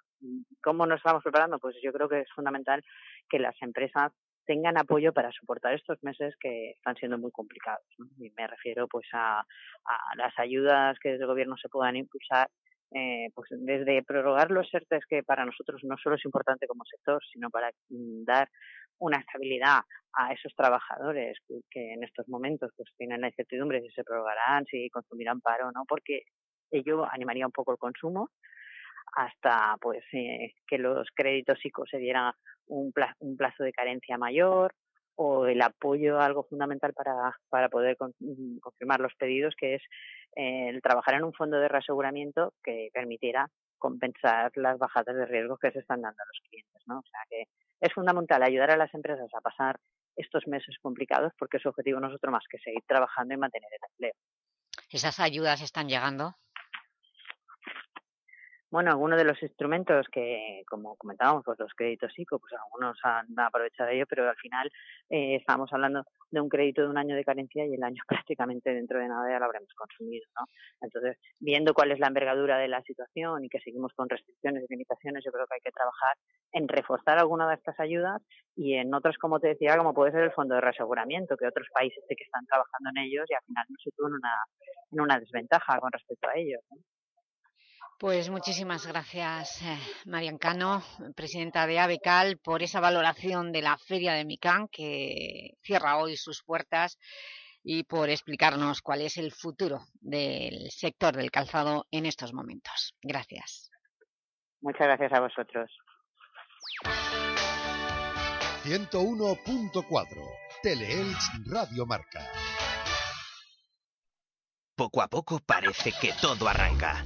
¿Cómo nos estamos preparando? Pues yo creo que es fundamental que las empresas tengan apoyo para soportar estos meses que están siendo muy complicados. Y me refiero pues a, a las ayudas que desde el gobierno se puedan impulsar eh, pues desde prorrogar los ERTES, que para nosotros no solo es importante como sector, sino para dar una estabilidad a esos trabajadores que, en estos momentos pues tienen la incertidumbre si se prorrogarán, si consumirán paro no, porque ello animaría un poco el consumo hasta pues eh, que los créditos ICO se dieran un plazo, un plazo de carencia mayor o el apoyo algo fundamental para, para poder mm, confirmar los pedidos, que es eh, el trabajar en un fondo de reaseguramiento que permitiera compensar las bajadas de riesgo que se están dando a los clientes. ¿no? O sea que es fundamental ayudar a las empresas a pasar estos meses complicados porque su objetivo no es otro más que seguir trabajando y mantener el empleo. ¿Esas ayudas están llegando? Bueno, algunos de los instrumentos que, como comentábamos, pues los créditos ICO, pues algunos han aprovechado ello, pero al final eh, estamos hablando de un crédito de un año de carencia y el año prácticamente dentro de nada ya lo habremos consumido, ¿no? Entonces, viendo cuál es la envergadura de la situación y que seguimos con restricciones y limitaciones, yo creo que hay que trabajar en reforzar alguna de estas ayudas y en otras, como te decía, como puede ser el fondo de reaseguramiento, que otros países sí que están trabajando en ellos y al final no se tuvo en una, en una desventaja con respecto a ellos. ¿no? Pues muchísimas gracias, eh, Marian Cano, presidenta de ABECAL, por esa valoración de la Feria de Micán, que cierra hoy sus puertas, y por explicarnos cuál es el futuro del sector del calzado en estos momentos. Gracias. Muchas gracias a vosotros. 101.4 Teleelch Radio Marca. Poco a poco parece que todo arranca.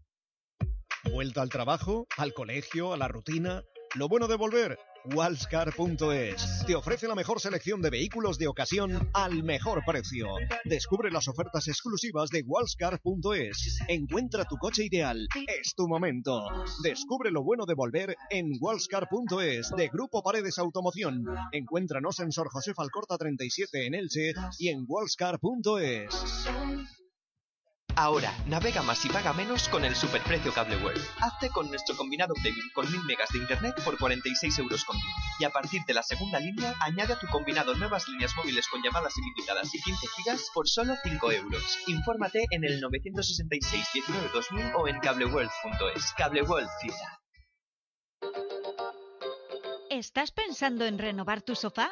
¿Vuelta al trabajo? ¿Al colegio? ¿A la rutina? Lo bueno de volver, Walscar.es te ofrece la mejor selección de vehículos de ocasión al mejor precio. Descubre las ofertas exclusivas de Walscar.es. Encuentra tu coche ideal. Es tu momento. Descubre lo bueno de volver en Walscar.es de Grupo Paredes Automoción. Encuéntranos en Sor José Falcorta 37 en Elche y en Walscar.es. Ahora, navega más y paga menos con el superprecio Cable World. Hazte con nuestro combinado premium con 1000 megas de internet por 46 euros con 10. Y a partir de la segunda línea, añade a tu combinado nuevas líneas móviles con llamadas ilimitadas y 15 gigas por solo 5 euros. Infórmate en el 966 19 2000 o en cableworld.es. Cable World Ciudad. ¿Estás pensando en renovar tu sofá?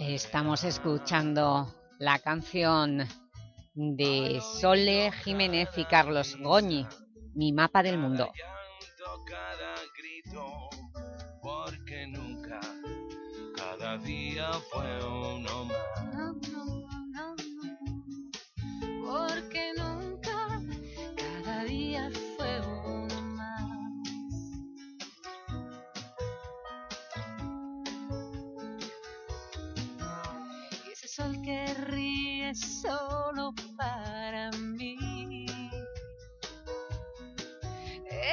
Estamos escuchando la canción de Sole Jiménez y Carlos Goñi, Mi mapa del mundo. cada grito, porque nunca, cada día fue uno más. Porque nunca, solo para mí.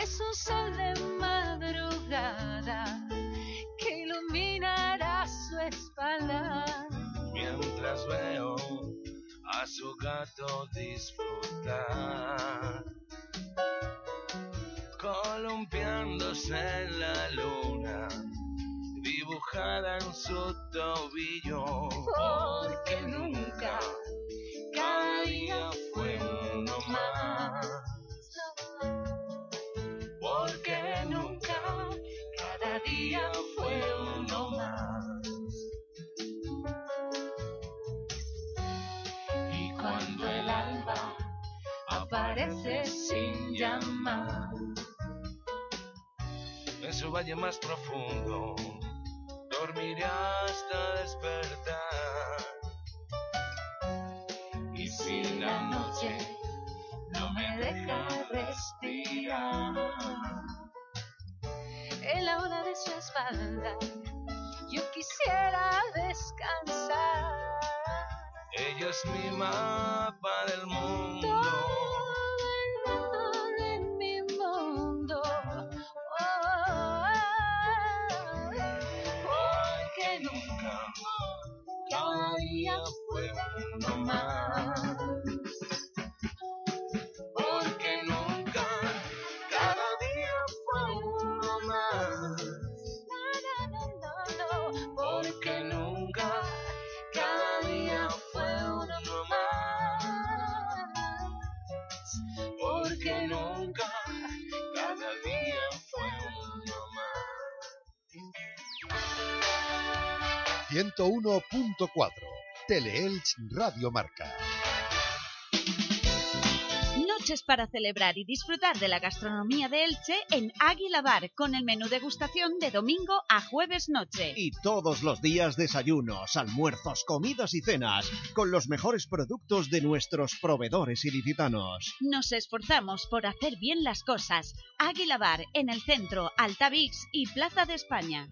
Esos un sol de madrugada que iluminará su espalda. Mientras veo a su gato disfrutar, columpiándose en la luna, dibujada en su tobillo, Porque nunca, en su valle más profundo, dormiré hasta despertar. y si la noche no me deja respirar, en la ola de su espalda yo quisiera descansar. Ella es mi mapa del mundo. 101.4 Teleelch Radio Marca. Noches para celebrar y disfrutar de la gastronomía de Elche en Águila Bar con el menú degustación de domingo a jueves noche. Y todos los días desayunos, almuerzos, comidas y cenas, con los mejores productos de nuestros proveedores ilicitanos. Nos esforzamos por hacer bien las cosas. Águila Bar en el centro, Altavix y Plaza de España.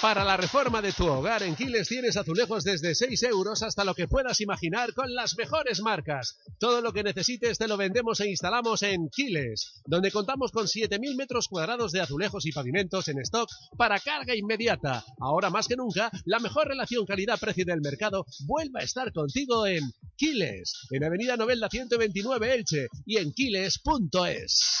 Para la reforma de tu hogar en Quiles tienes azulejos desde 6 euros hasta lo que puedas imaginar con las mejores marcas. Todo lo que necesites te lo vendemos e instalamos en Quiles, donde contamos con 7.000 metros cuadrados de azulejos y pavimentos en stock para carga inmediata. Ahora más que nunca, la mejor relación calidad-precio del mercado vuelve a estar contigo en Quiles, en Avenida Novelda 129 Elche y en quiles.es.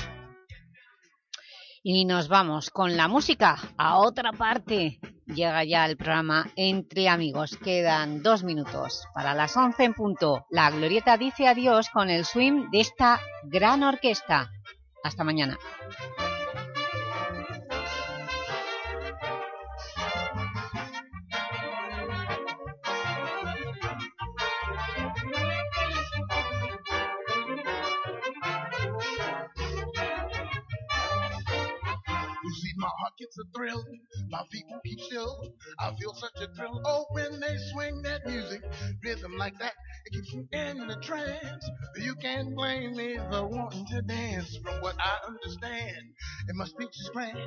Y nos vamos con la música a otra parte. Llega ya el programa Entre Amigos. Quedan dos minutos para las 11 en punto. La Glorieta dice adiós con el swing de esta gran orquesta. Hasta mañana. Gets a thrill, my feet keep still. I feel such a thrill. Oh, when they swing that music, rhythm like that, it keeps you in the trance. You can't blame me for wanting to dance. From what I understand, it must be just grand.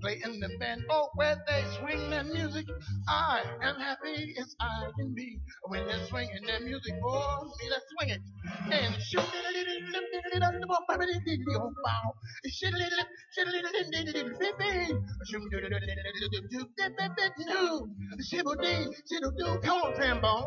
Play in the band, oh, when they swing that music, I am happy as I can be. When they're swinging that music, oh, see, let's swing it. And shoot Come on, trombone.